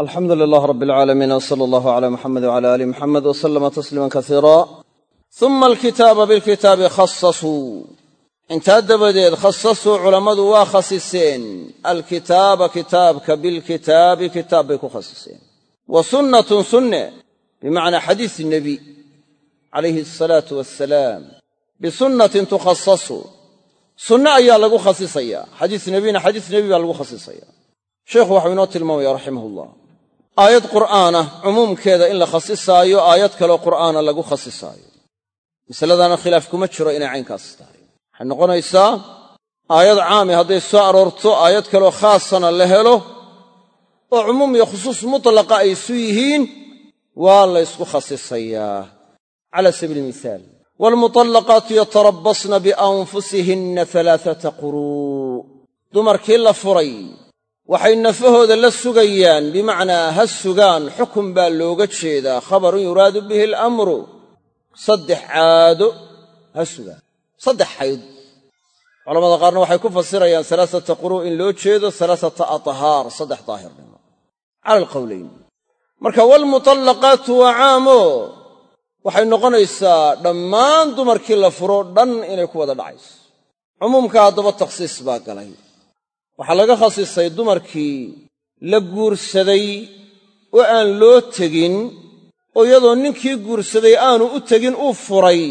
alxamdu lilah rab alcaalamiin w sala allahu cala muxamed wcala aali muxamed w salama tasliima kasiira uma alkitaaba bilkitaabi khasasuu intaa dabadeed khasasuu culammadu waa khasiseen. Alkitaaba kitaabka bilkitaabi kitaab bay ku khasiseen. Wa sunnatun sunne bimacnaa xadiis nebi calayhi asalaatu wassalaam bisunnatin tukhasasu sunne ayaa lagu khasisayaa xadiis nebina xadiis nebi baa lagu khasisaya. Sheikhu waxau inoo tilmaamaya raximahullah aayad qur'aanah cumuumkeeda in la khasisaayo aayad kaleo qur'aana lagu khasisaayo. Masaladaana khilaaf kuma jiro inay caynkaas tahay. Waxay noqonaysaa aayad caami hadday soo aroorto aayad kaleo khaasana la helo oo cumuum iyo khusuus mutlaqa ay isu yihiin waa la ysku khasisayaa. Cala sabiili mihaal waalmutallaqaatu yatarabbasna bianfusihinna alaaata quruu dumarkii la furay waxay nafahooda la sugayaan bimacnaa ha sugaan xukun baa looga jeedaa. Khabarun yuraadu bihi alamru. Saddex caado ha sugaan. Saddex xayd culamada qaarna waxay ku fasirayaan salaasata quruu in loo jeedo salaasata athaar saddex daahirnimo. Cala alqowlayn marka waalmutallaqaatu waa caamo waxay noqonaysaa dhammaan dumarkii la furo dhan inay ku wada dhacayso. Cumuumka haddaba takhsiis baa galay waxaa laga khasisay dumarkii la guursaday oo aan loo tegin oo iyadoo ninkii guursaday aanu u tegin uu furay.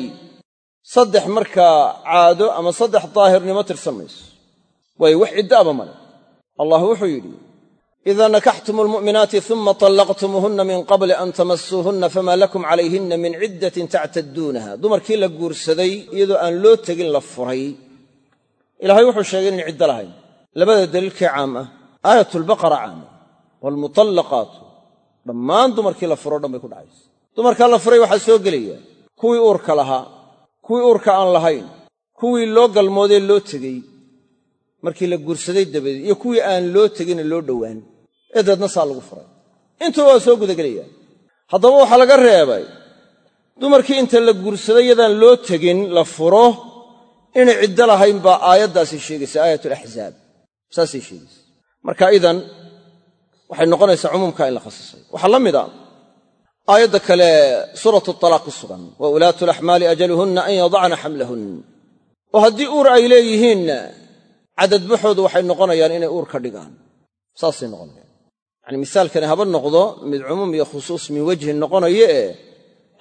Saddex markaa caado ama saddex daahirnimo tirsan mayso. Waayo wax ciddaaba male. Allah wuxuu yidhi idaa nakaxtum almu'minaati uma tallaqtumuuhunna min qabli an tamasuuhunna famaa lakum calayhinna min ciddatin tactadduunaha dumarkii la guursaday iyadoo aan loo tegin la furay. Ilaahay wuxuu sheegay inan ciddo lahayn labada daliilkee caam ah. Aayatulbaqara caama waalmutallaqaatu dhammaan dumarkii la furo dhan bay ku dhacaysa. Dumarkaa la furay waxaa soo gelaya kuwii uurka lahaa kuwii uurka aan lahayn kuwii loo galmoodee loo tegey markii la guursaday dabadeed iyo kuwii aan loo tegine loo dhowaan. Ee deedna saa lagu furay. Intuba waa soo gudagelayaan haddaba waxaa laga reebay dumarkii inta la guursaday yadaan loo tegin la furo inay ciddo lahayn baa aayaddaasi sheegaysa aayatulaxzaab saasay sheegaysa marka idan waxay noqonaysaa cumuumka in la khasisay. Waxaa la mid a aayadda kale suuratu talaaq ku sugan wa ulaatu laxmaali ajaluhunna an yadacna xamlahun. Oo haddii uur ay leeyihiinna cadadbaxoodu waxay noqonayaan inay uur ka dhigaan. Saasay noqonayaan. Yacani misaalkani haba noqdo mid cumuum iyo khusuus min wejhin noqonayo ee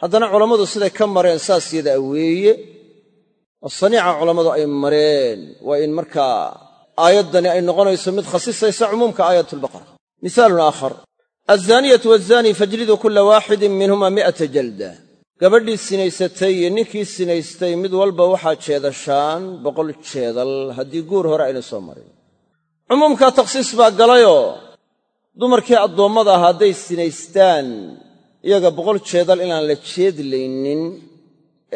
haddana culammadu siday ka mareen saas yadaa weeye. Oo saniica culammadu ay mareen waa in markaa aayaddani ay noqonayso mid khasisaysa cumuumka aayatulbaqara misaalun aakhar. Alzaaniyatu waazani fajliduu kulla waaxidin minhuma mi'ata jalda. Gabadhii sinaysatay iyo ninkii sinaystay mid walba waxaa jeedashaan boqol jeedal haddii guur hore ayna soo marin. Cumuumkaa takhsiis baa galayoo dumarkii addoommada ah hadday sinaystaan iyaga boqol jeedal inaan la jeedlaynin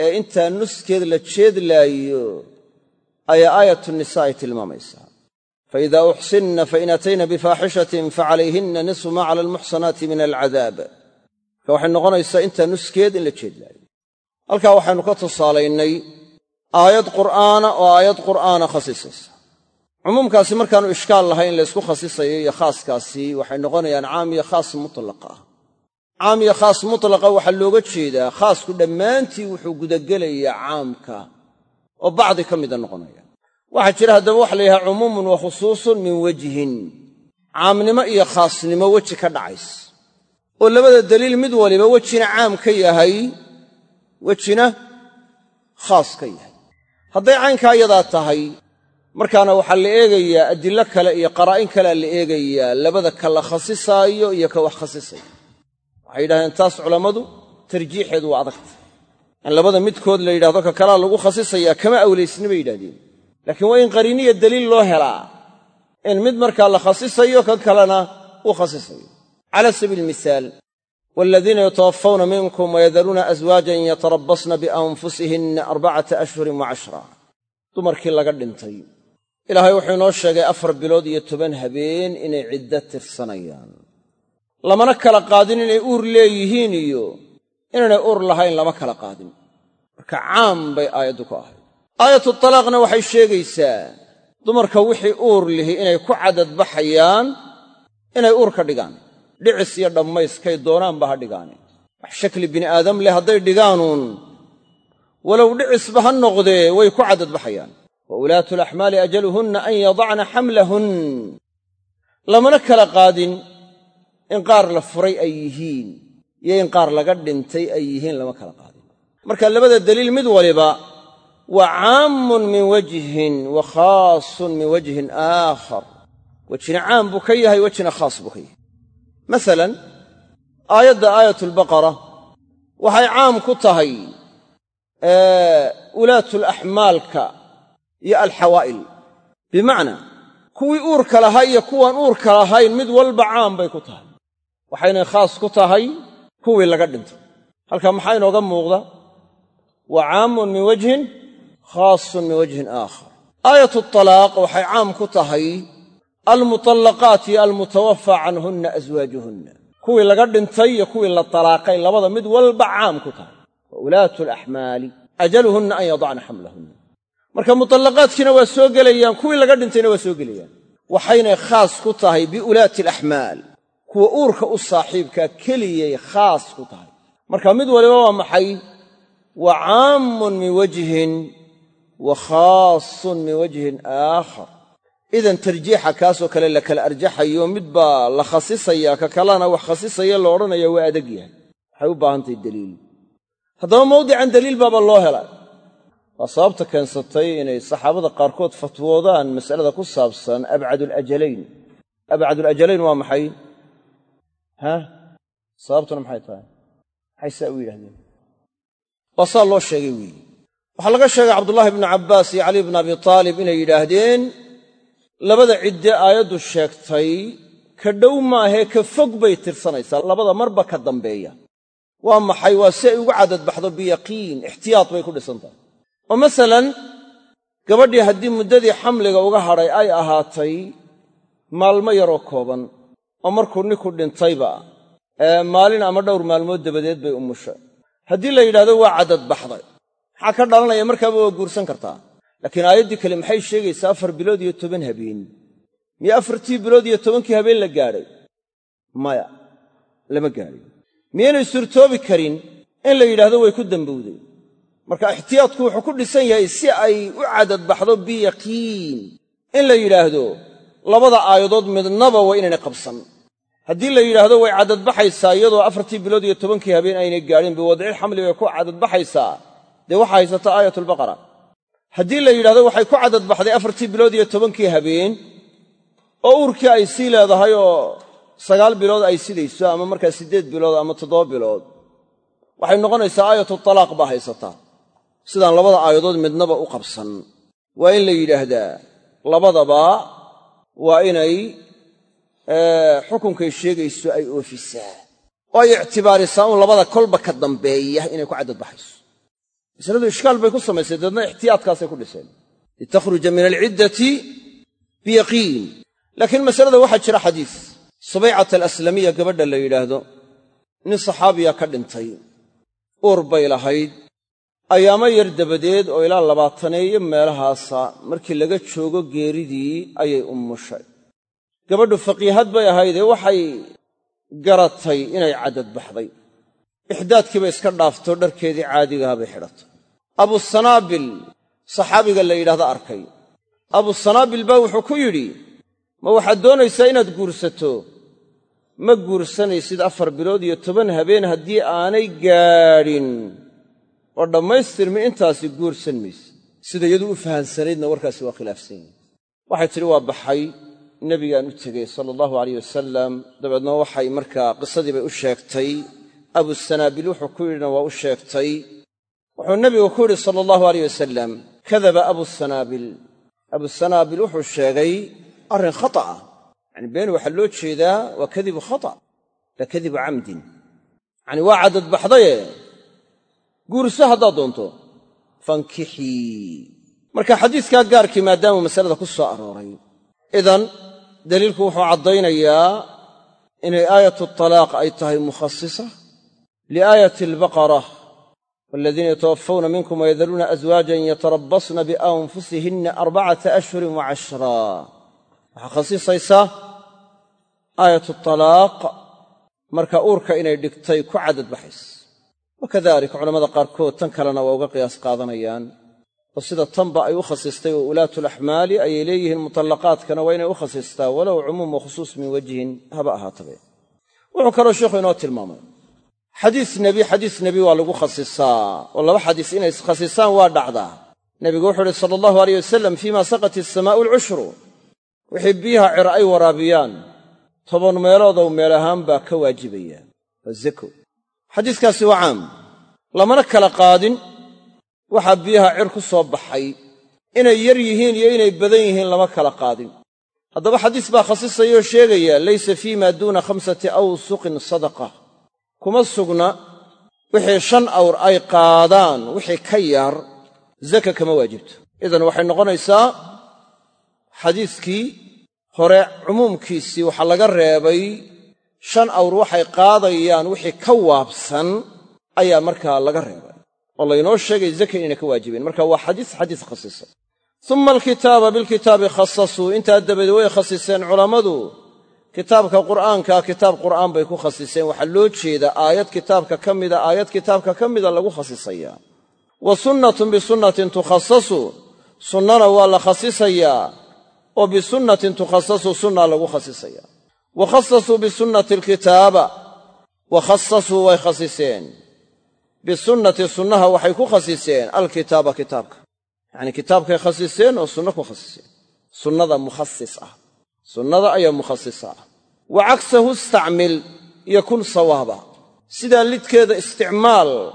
ee intaa nuskeed la jeedlaayo ayaa aayatu nisaa ay tilmaamaysaa faida uxsinna fain atayna bifaaxishatin facalayhinna nisfu maa cala almuxsanaati min alcadaab marka waxay noqonaysaa intaa nuskeed in la jeedlaayo halkaa waxaynu ka tusaalaynay aayad qur'aana oo aayad qur'aana khasisaysa cumuumkaasi markaanu ishkaal lahayn laysku khasisayo iyo khaaskaasi waxay noqonayaan caam iyo khaas mutlaqa caam iyo khaas mutlaqa waxaa looga jeedaa khaasku dhammaantii wuxuu gudagelayaa caamka oo bacdi ka mida noqonaya waxaa jira haddaba waxa la yidhaha cumuumun wa khusuusun min wejhin caamnimo iyo khaasnimo weji ka dhacays oo labada daliil mid waliba wejina caam ka yahay wejina khaas ka yahay. Hadday caynkaa yadaa tahay markaana waxaa la eegayaa adillo kale iyo qaraa'in kalea la eegayaa labada ka la khasisaayo iyo ka wax khasisaya waxay yidhahdeen taas culammadu tarjiixeedu waa adagta in labada midkood la yidhahdo ka kalaa lagu khasisayaa kama awlaysni bay yidhahdeen laakiin waa in qariiniya daliil loo helaa. In mid markaa la khasisayo kan kalena uu khasisayo. Cala sabiili mihaal waladiina yatawaffawna minkum wayadaruuna aswaajan yatarabbasna bianfusihinna arbacata ashhurin wa cashra. Dumarkii laga dhintay ilaahay wuxuu inoo sheegay afar bilood iyo toban habeen inay ciddo tirsanayaan. Lamana kala qaadin inay uur leeyihiin iyo inaynay uur lahayn lama kala qaadin. Marka caam bay aayaddu ku ahayd aayatu talaaqna waxay sheegaysaa dumarka wixii uur lihi inay ku cadadbaxayaan inay uur ka dhigaan. Dhicis iyo dhammayskay doonaanba ha dhigaane. Wax shakli bini aadam leh hadday dhigaanuun walow dhicisba ha noqdee way ku caddadbaxayaan wa ulaatu alaxmaali ajaluhunna an yadacna xamlahun. Lamana kala qaadin in qaar la furay ay yihiin iyo in qaar laga dhintay ay yihiin lama kala qaadin. Marka labada daliil mid waliba waa caammun min wajhin wa khaasun min wajhin aakhar. Wejina caam buu ka yahay wejina khaas buu ka yahay. Masalan aayadda aayatulbaqara waxay caam ku tahay ulaatulaxmaalka iyo alxawaa'il. Bimacnaa kuwii uurka lahaa iyo kuwaan uurka lahayn mid walba caam bay ku tahay. Waxaynay khaas ku tahay kuwii laga dhintay halkaa maxaa inooga muuqda? Wa caamun min wajhin khaasun min wajhin aakhar aayatu talaaq waxay caam ku tahay almutallaqaat iyo almutawafaa canhunna aswaajuhunna kuwii laga dhintay iyo kuwii la talaaqay labada mid walba caam ku tahay wa ulaatu alaxmaali ajaluhunna an yadacna xamlahunna marka mutallaqaadkiina waa soo gelayaan kuwii laga dhintayna waa soo gelayaan waxaynay khaas ku tahay biulaati alaxmaal kuwa uurka u saaxiibkaa keliyay khaas ku tahay marka mid waliba waa maxay wa caammun min wajhin wa khaasun min wajhin aakhar. Idan tarjiixa kaasoo kale la kala arjaxayo mid baa la khasisayaa ka kalena wax khasisaya la odhanaya waa adag yahay. Waxay u baahantahay daliil. Haddaba mawdican daliil baaba loo helay waa sababta keensatay inay saxaabada qaarkood fatwoodaan masalada ku saabsan abcadulajalayn abcadulajalayn waa maxay? Ha? Sababtuna maxay tahay? Maxay saa u yidhahdeen waa saa loo sheegay weeye waxaa laga sheegay cabdullaahi bnu cabbaas iyo cali bnu abi taalib inay yidhaahdeen labada cidde aayaddu sheegtay ka dhow maahee ka fog bay tirsanaysaa. Labada marba ka dambeeya. Waa maxay? Waa si ay ugu cadadbaxdo biyaqiin ixtiyaad bay ku dhisan tahay oo masalan gabadhii haddii muddadii xamliga uga hadhay ay ahaatay maalmo yaroo kooban oo markuu ninku dhintayba ee maalin ama dhowr maalmood dabadeed bay umushay haddii la yidhahdo waa caddadbaxday maxaa ka dhalanaya markaaba waa guursan kartaa. Laakiin aayaddii kale maxay sheegaysaa afar bilood iyo toban habeen? Miyo afartii bilood iyo tobankii habeen la gaadhay maya lama gaadhin miyaynay suurtoobi karin in la yidhaahdo way ku dambowday. Marka ixtiyaadku wuxuu ku dhisan yahay si ay u cadadbaxdo biyaqiin. In la yidhaahdo labada aayadood midnaba waa inaynay qabsan. Haddii la yidhaahdo way cadadbaxaysaa iyadoo afartii bilood iyo tobankii habeen aynay gaadhin biwadcil xamli bay ku cadadbaxaysaa dee waxaa haysata aayatulbaqara haddii la yidhahdo waxay ku cadadbaxday afartii bilood iyo tobankii habeen oo uurkii ay sii leedahay oo sagaal bilood ay sidayso ama markaa siddeed bilood ama toddoba bilood waxay noqonaysaa aayatu talaaq baa haysataa. Sidaan labada aayadood midnaba u qabsan. Waa in la yidhaahdaa. Labadaba waa inay xukunkay sheegayso ay oofisaa. Oo ay ictibaarisaa un labada kolba ka dambeeya inay ku caddadbaxayso masaladu ishkaal bay ku samaysay daedna ixtiyaadkaasay ku dhiseen. litakhruja min alciddati biyaqiin laakiin masalada waxaa jira xadiis subaycat alaslamiya gabadha la yidhaahdo nin saxaabiya ka dhintay uur bay lahayd ayaamo yar dabadeed oo ilaa labaataneeyo meelahaasa markii laga joogo geeridii ayay ummushay gabadhu faqiihad bay ahaydee waxay garatay inay caddadbaxday ixdaadkiibay iska dhaafto dharkeedii caadigaha bay xidhatay abusanaabil saxaabiga la yidhahdo arkay. Abusanaabil baa wuxuu ku yidhi ma waxaad doonaysaa inaad guursato? Ma guursanaysid afar bilood iyo toban habeen haddii aanay gaadhin. Oo dhammaystirmi intaasi guursan mayse sida iyadu u fahansanaydna warkaasi waa khilaafsan yahi waxay tidhi waa baxay. Nebigaan u tegey sala allahu alayh wasalam dabeedna waxay markaa qisadii bay u sheegtay abusanaabil wuxuu ku yidhina waa u sheegtay. Wuxuu nebigu ku yidhi sala allahu alayh wasalam kadaba abusanaabil abusanaabil wuxuu sheegay arrin khata ah. Yacani been waxaa loo jeedaa waa kadibu khata la kadibu camdin. Yacani waa caddadbaxdaye guurso haddaad doonto fankixii marka xadiiskaa gaarkii maadaamuu masalada ku soo arooray idan daliilku wuxuu caddaynayaa inay aayatu talaaq ay tahay mukhasisa liaayati albaqara waladiina yatawaffawna minkum wayadaruuna aswaajan yatarabbasna bianfusihinna arbacata ashhurin wa cashraa waxaa khasisaysaa aayatu talaaq marka uurka inay dhigtay ku cadad baxaysa wakadalika culamada qaarkood tan kalena waa uga qiyaas qaadanayaan. Oo sida tanba ay u khasistay oo ulaatulaxmaali ayay leeyihiin mutallaqaadkana waa inay u khasistaa walow cumuum wa khusuus min wajhin haba ahaatabe wuxuu kaloo xadiis nebi xadiis nebi waa lagu khasisaa oo laba xadiis inay iskhasisaan waa dhacdaa. Nebigu wuxuu uhi sala allahu aleyh wasalam fiima saqat isamaa'u alcushru wixii biyaha cir ay waraabiyaan toban meeloodow meel ahaan baa ka waajibaya. Waa zako xadiiskaasi waa caam. Lamana kala qaadin waxaa biyaha cir ku soo baxay. Inay yar yihiin iyo inay badan yihiin lama kala qaadin. Haddaba xadiis baa khasisayoo sheegaya laysa fii maa duuna khamsati awsuqin sadaqa kuma sugna wixii shan awr ay qaadaan wixii ka yar zaka kama waajibto idan waxay noqonaysaa xadiiskii hore cumuumkiisii waxaa laga reebay shan awr waxay qaadayaan wixii ka waabsan ayaa markaa laga reebay. Oo laynoo sheegay zaka inayna ka waajibeen. Marka waa xadiis xadiis khasisa uma alkitaaba bilkitaabi khasasuu. Intaa dabadeed way khasiseen culammadu kitaabka qur'aankaa kitaab qur'aan bay ku khasiseen. Waxaa loo jeedaa aayad kitaabka ka mida aayad kitaabka ka mida lagu khasisayaa. Wa sunnatun bisunnatin tukhasasu sunnana waa la khasisayaa. Oo bisunnatin tukhasasu sunna lagu khasisaya wa khasasuu bisunnati alkitaaba wa khasasuu way khasiseen. Bisunnati sunnaha waxay ku khasiseen alkitaaba kitaabka. Yacnii kitaabkay khasiseen oo sunno ku khasiseen. Sunnada mukhasis ah sunnada ayaa mukhasisa ah wa cagsahu istacmil yakun sawaaba. Sidaa lidkeeda isticmaal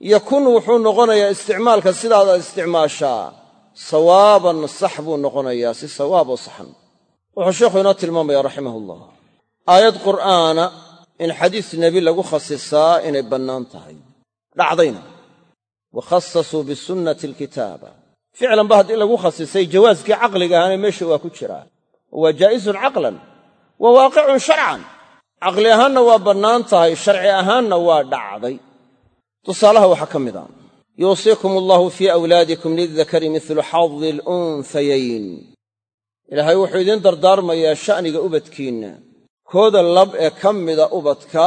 yakun wuxuu noqonayaa isticmaalka sidaada isticmaashaa. Sawaaban sax buu noqonayaa si sawaab oo saxan. Wuxuu sheekhu inoo tilmaamaya raximah ullah aayad qur'aana in xadiis nebi lagu khasisaa inay bannaan tahay. Dhacdayna. Wa khasasuu bisunnati alkitaaba. Ficlanba haddii lagu khasisay jawaaskii caqliga ahaana meesha waa ku jiraa waa jaa'izun caqlan wa waaqicun sharcan caqli ahaanna waa bannaan tahay sharci ahaanna waa dhacday. Tusaalaha waxaa ka mid a yuusiikum allahu fii awlaadikum lildakari midlu xadi alunhayayn ilaahay wuxuu idiin dardaarmayaa sha'niga ubadkiinna. Kooda lab ee ka mida ubadka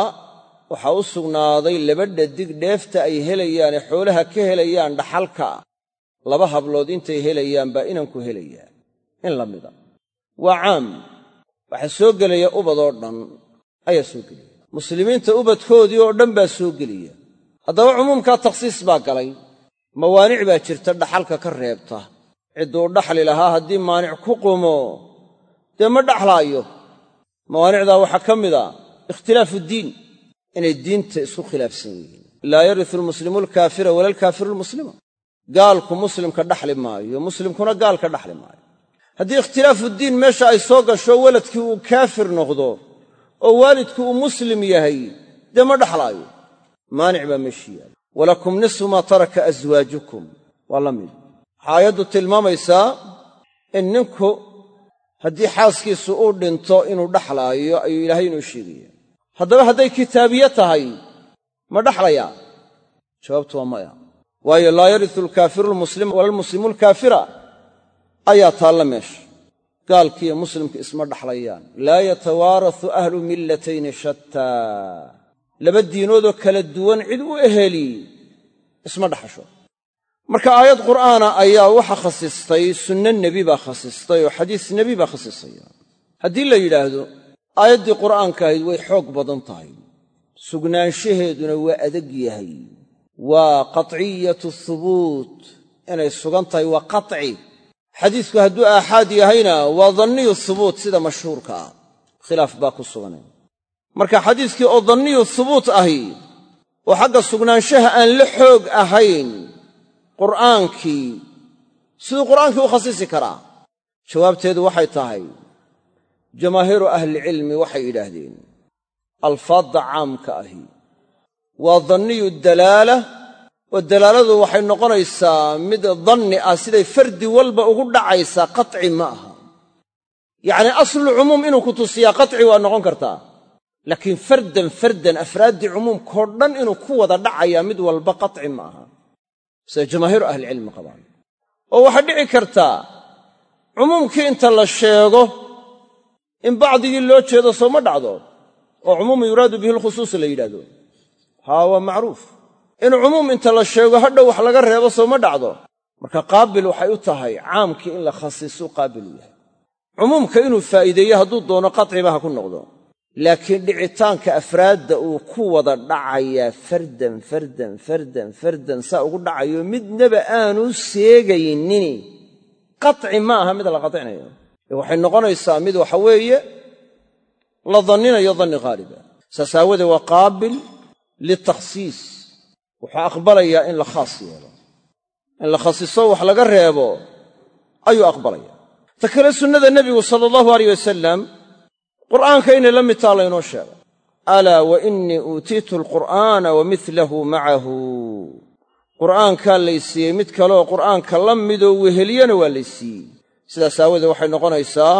waxaa u sugnaaday laba dhadig dheefta ay helayaane xoolaha ka helayaan dhaxalka. Laba hablood intay helayaan baa inanku helayaa. In la mida waa caam. Waxaa soo gelaya ubadoo dhan ayaa soo gelaya muslimiinta ubadkoodii oo dhan baa soo gelaya haddaba cumuumkaa takhsiis baa galay. Mawaanic baa jirta dhaxalka ka reebta. Cidduu dhaxli lahaa haddii maanic ku qumo dee ma dhaxlaayo? Mawaanicdaa waxaa ka mid a ikhtilaafu diin inay diinta isku khilaafsan yihiin. Laa yarisu almuslimu alkaafira wala alkaafiru almuslima gaalku muslimka dhaxli maayo muslimkuna gaalka dhaxli maayo haddii ikhtilaafu diin meesha ay soo gasho waladkii uu kaafir noqdo oo waalidku uu muslim yahay dee ma dhaxlaayo? Maanic baa meeshii yaalla walakum nisfu maa taraka aswaajukum waa la mid. Waxaa aayaddu tilmaamaysaa in ninku haddii xaaskiisu uu dhinto inuu dhaxlaayo ayuu ilaahay inoo sheegaya. Haddaba hadday kitaabiye tahay ma dhaxlayaa? Jawaabtu waa maya. Waayo laa yarisu alkaafiru almuslima wala almuslimu alkaafira ayaa taalla meesha. Gaalkiiyo muslimka isma dhaxlayaan. Laa yatawaarasu ahlu millatayni shattaa laba diinoodoo kala duwan cid u eheli isma dhaxasho. Marka aayad qur'aana ayaa waxa khasistay sunno nebi baa khasistay oo xadiis nebi baa khasisaya haddii la yidhaahdo aayaddii qur'aanka ahayd way xoog badan tahay. Sugnaanshaheeduna waa adag yahay. Waa qatciyatu thubuut. Inay sugan tahay waa qaci xadiisku hadduu aaxaad yahayna waa danniyu thubuut sida mashhuurka ah. khilaaf baa ku suganay. marka xadiiskii oo danniyu thubuut ahi oo xagga sugnaanshaha aan la xoog ahayn qur'aankii siduu qur'aankii u khasisi karaa? jawaabteedu waxay tahay jamaahiiru ahlicilmi waxay yidhaahdeen alfaadda caamka ahi waa danniyu dalaala oo dalaaladu waxay noqonaysaa mid danni ah siday fardi walba ugu dhacaysaa qaci ma aha. Yacnii aslu cumuum inuu ku tusiyaa qaci waa noqon kartaa. Laakiin fardan fardan afraaddii cumuumkao dhan inuu ku wada dhacayaa mid walba qaci ma aha. Sida jamaahiiru ahlicilmi qabaan. Oo waxaa dhici kartaa cumuumkii inta la sheego in bacdigii loo jeedo sooma dhacdo oo cumuumu yuraadu bihi lkhusuus la yidhahdo haa waa macruuf in cumuum inta la sheego hadhow wax laga reebo soo ma dhacdo. Marka qaabil waxay u tahay caamkii in la khasisuu qaabil yahay. Cumuumka inuu faa'iideeyo hadduu doono qatciba ha ku noqdo. Laakiin dhicitaanka afraadda uu ku wada dhacayaa fardan fardan fardan fardan saa ugu dhacayo midnaba aanu seegaynini qaci ma aha mid la qatcinayo ee waxay noqonaysaa mid waxa weeye la danninayo danni haaliba saas aawadee waa qaabil litakhsiis wuxuu aqbalayaa in la khaas yeelo. In la khasiso wax laga reebo ayuu aqbalaya ta kale sunnada nebigu sala allahu aleyh wasalam qur'aanka inay la mid taha laynoo sheegay. Alaa wa innii uutiitu alqur'aana wa midlahu macahu. Qur'aankaa laysiiyey mid kaleoo qur'aanka la midoo weheliyana waa laysiiyey sidaas aawadeed waxay noqonaysaa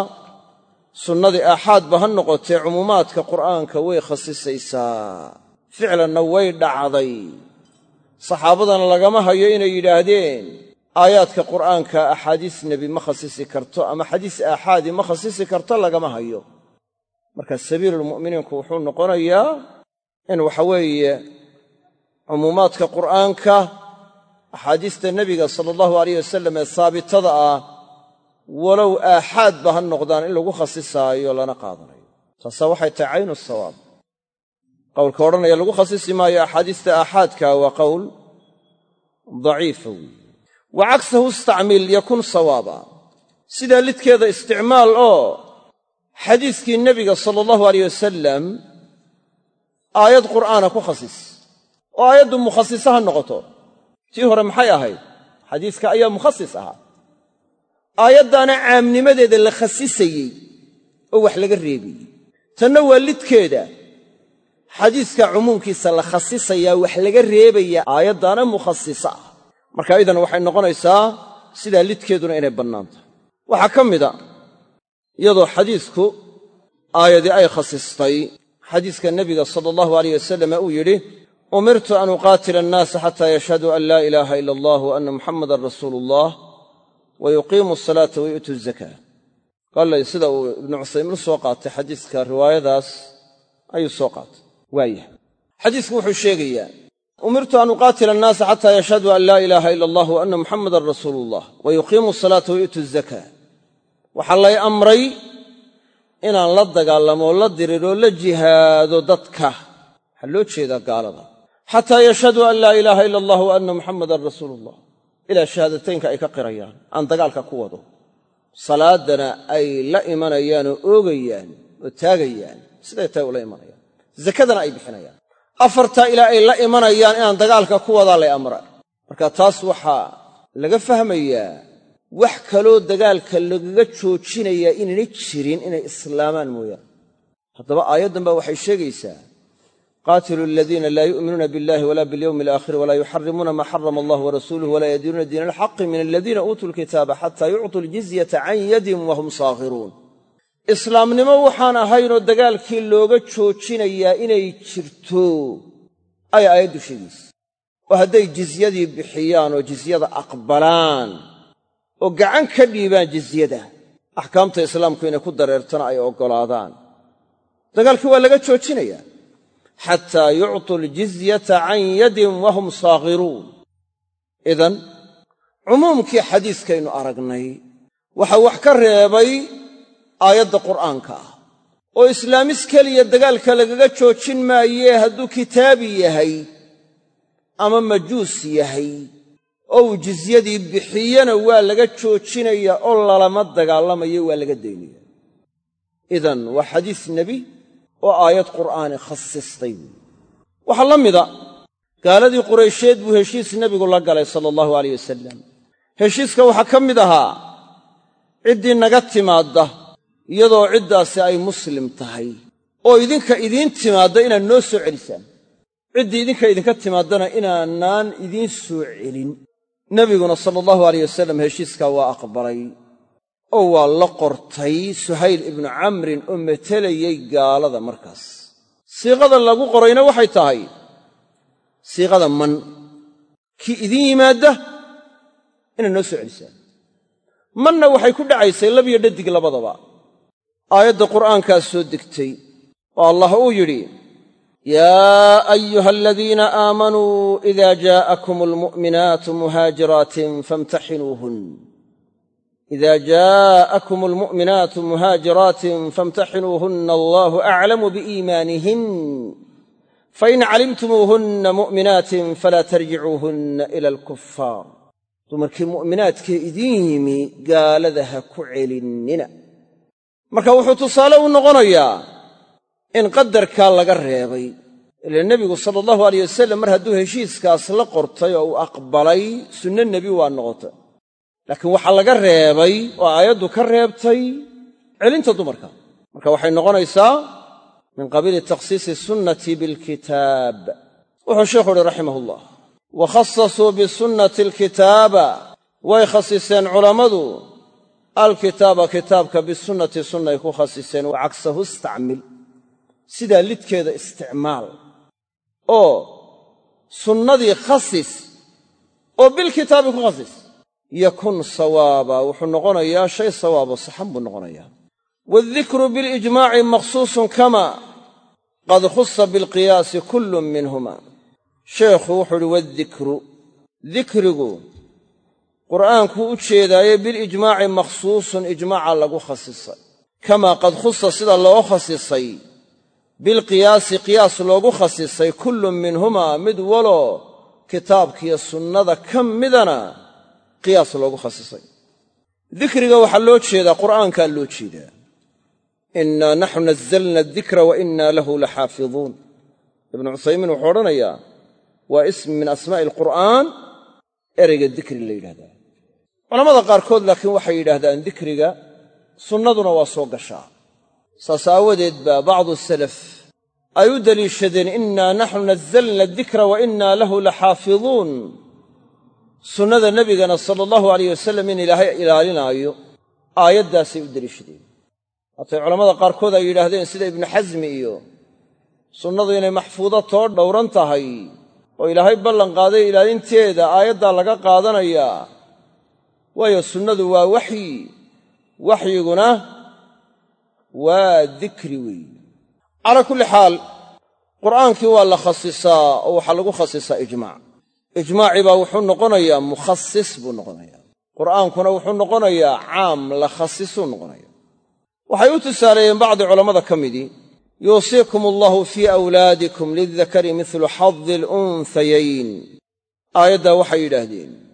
sunnadii aaxaadba ha noqotee cumuumaadka qur'aanka way khasisaysaa. Ficlanna way dhacday saxaabadana lagama hayo inay yidhaahdeen aayaadka qur'aanka axaadiis nebi ma khasisi karto ama xadiis aaxaadi ma khasisi karto lagama hayo. Marka sabiilulmu'miniinku wuxuu noqonayaa in waxa weeye cumuumaadka qur'aanka axaadiista nebiga sala allahu alayh wasalam ee saabitada ah walow aaxaadba ha noqdaan in lagu khasisaayo lana qaadanayo. Taasaa waxay tahay caynu sawaab qowlka odhanaya lagu khasisi maayo axaadiista aaxaadka waa qowl daciifa weeye. Wa cagsahu istacmil yakun sawaaba. Sidaa lidkeeda isticmaal oo xadiiskii nebiga sala allahu aleyh wasalam aayad qur'aana ku khasis oo aayaddu mukhasisa ha noqoto. Tii hore maxay ahayd? Xadiiska ayaa mukhasis ahaa. Aayaddaana caamnimadeeda la khasisayey oo wax laga reebayey tanna waa lidkeeda xadiiska cumuumkiisa la khasisayaa wax laga reebaya aayaddaana mukhasisa ah. Marka idan waxay noqonaysaa sidaa lidkeeduna inay bannaan tahay waxaa ka mida iyadoo xadiisku aayadii ay khasistay xadiiska nebiga sala allahu aleyh wasalam uu yidhi umirtu an uqaatila annaasa xataa yashhaduu an laa ilaaha ila allah wa anna muxammadan rasuulu allah wa yuqiimu asalaata wa yu'tuu zakaa kollay sida uu ibnu cusaymiin soo qaatay xadiiska riwaayadaas ayuu soo qaatay waayahay xadiisku wuxuu sheegayaa umirtu an uqaatila annaasa xataa yashhaduu an laa ilaaha ila allah wa anna muxammadan rasuulu allah wa yuqiimu asalaata wa yu'tuu zakaa waxaa lay amray inaan la dagaallamo la diriroo la jihaado dadka. Waxaa loo jeedaa gaalada. Xataa yashhaduu an laa ilaaha ila allah anna muxammadan rasuulu allah ilaa shahaadateynka ay ka qirayaan aan dagaalka ku wado. Salaaddana ay la imanayaan oo oogayaan oo taagayaan. Siday tahay ula imanayaan zakadana ay bixinayaan. Afartaa ilaa ay la imanayaan inaan dagaalka ku wadaa lay amra. Marka taas waxaa laga fahmayaa wax kaloo dagaalka lagaga joojinayaa inaynay jirin inay islaamaan mooyaane. Haddaba aayaddan baa waxay sheegaysaa qaatilu aladiina laa yu'minuuna biاllahi wala biاlyowmi alaakhiri walaa yuxarimuuna maa xarama allah warasuluh walaa yadiinuuna diina alxaqi min aladiina uutuu lkitaaba xataa yuctuu ljizyata can yadin wahum saakhiruun islaamnimo waxaan ahaynoo dagaalkii looga joojinayaa inay jirto. Ay aayaddu sheegaysa. Oo hadday jizyadii bixiyaan oo jizyada aqbalaan oo gacan ka dhiibaan jizyada. Axkaamta islaamku inay ku dareertana ay oggolaadaan. Dagaalkii waa laga joojinayaa. Xataa yuctuu aljizyata can yadin wahum saakhiruun idan cumuumkii xadiiskaynu aragnay waxaa wax ka reebay aayadda qur'aanka ah. Oo islaamis keliya dagaalka lagaga joojin maayee hadduu kitaabi yahay ama majuus yahay oo uu jizyadii bixiyana waa laga joojinayaa oo lalama dagaalamayo waa laga daynaya. Idan waa xadiis nebi oo aayad qur'aani khasistay. Buui waxaa la mida gaaladii quraysheed buu heshiis nebigu la galay sala allahu aleyh wasalam heshiiska waxaa ka mid ahaa ciddii naga timaadda iyadoo ciddaasi ay muslim tahay. Oo idinka idiin timaadda inaad noo soo celisaan. Ciddii idinka idinka timaaddana inaanaan idiin soo celin. Nebiguna sala allahu aleyh wasalam heshiiskaa waa aqbalay. Oo waa la qortay suhayl ibnu camrin oo matelayey gaalada markaas. Siiqada lagu qorayna waxay tahay siiqada man. Kii idiin yimaadda inaad noo soo celisaan. Manna waxay ku dhacaysay labiyo dhadig labadaba aayadda qur'aankaas soo degtay oo allah uu yidhi yaa ayuha aladiina aamanuu ida jaa'akum almu'minaatu muhaajiraatin famtaxinuuhun ida jaa'akum almu'minaatu muhaajiraatin famtaxinuuhunna allahu aclamu biiimaanihin fain calimtumuuhunna mu'minaatin falaa tarjicuuhunna ila alkufaar dumarkii mu'minaadkee idiin yimi gaalada ha ku celinnina marka wuxuu tusaale u noqonayaa in qadarkaa laga reebay. Ila nebigu sala allahu aleyh wasalam mar hadduu heshiiskaas la qortay oo uu aqbalay sunno nebi waa noqotay. Laakiin waxaa laga reebay oo aayaddu ka reebtay celinta dumarka. Marka waxay noqonaysaa min qabiili takhsiisi sunnati bilkitaab wuxuu sheikhu uhi raximahullah wa khasasuu bisunnati alkitaaba way khasiseen culammadu alkitaaba kitaabka bisunnati sunnay ku khasiseen wa cagsahu istacmil. Sidaa lidkeeda isticmaal. Oo sunnadii khasis oo bilkitaabi ku khasis. Yakun sawaaba wuxuu noqonayaa shay sawaabo saxan buu noqonayaa. Waaldikru bilijmaaci makhsuusun kama qad khusa bilqiyaasi kullun minhuma. Sheekhu wuxuu uhi dikrigu qur'aankuu u jeedaaye bilijmaaci makhsuusun ijmaaca lagu khasisay. Kamaa qad khusa sida loo khasisay bilqiyaasi qiyaas loogu khasisay kullun minhumaa mid waloo kitaabkiiyo sunnada ka midana qiyaas loogu khasisay. Dikriga waxaa loo jeedaa qur'aankaa loo jeedaa. Innaa naxnu nazzalna adikra wa innaa lahu la xaafiduun ibnu cuthaymiin wuxuu odhanayaa waa ism min asmaa'i alqur'aan ereyga dikri la yidhahdaa culammada qaarkood laakiin waxay yidhaahdaan dikriga sunnaduna waa soo gashaa. Saas aawadeed baa bacdu salaf ay u deliishadeen innaa naxnu nazzalna adikra wa innaa lahu la xaafiduun sunnada nebigana sala allahu alayh wasalam in ilaahay ilaalinaayo aayaddaasay u deliishadeen. Haatay culammada qaarkood ay yidhaahdeen sida ibnu xasmi iyo sunnadu inay maxfuudo too dhowran tahay oo ilaahay ballan qaaday ilaalinteeda aayaddaa laga qaadanayaa waayo sunnadu waa waxyi waxyiguna waa dikri weeye calaa kulli xaal qur'aankii waa la khasisaa oo waxaa lagu khasisaa ijmaac ijmaacii baa wuxuu noqonayaa mukhasis buu noqonayaa. Qur'aankuna wuxuu noqonayaa caam la khasisuu noqonaya waxay u tusaaleeyeen bacdi culammada ka midii yuusiikum allahu fii awlaadikum lildakari midlu xadi alunhayayn aayaddaa waxay yidhaahdeen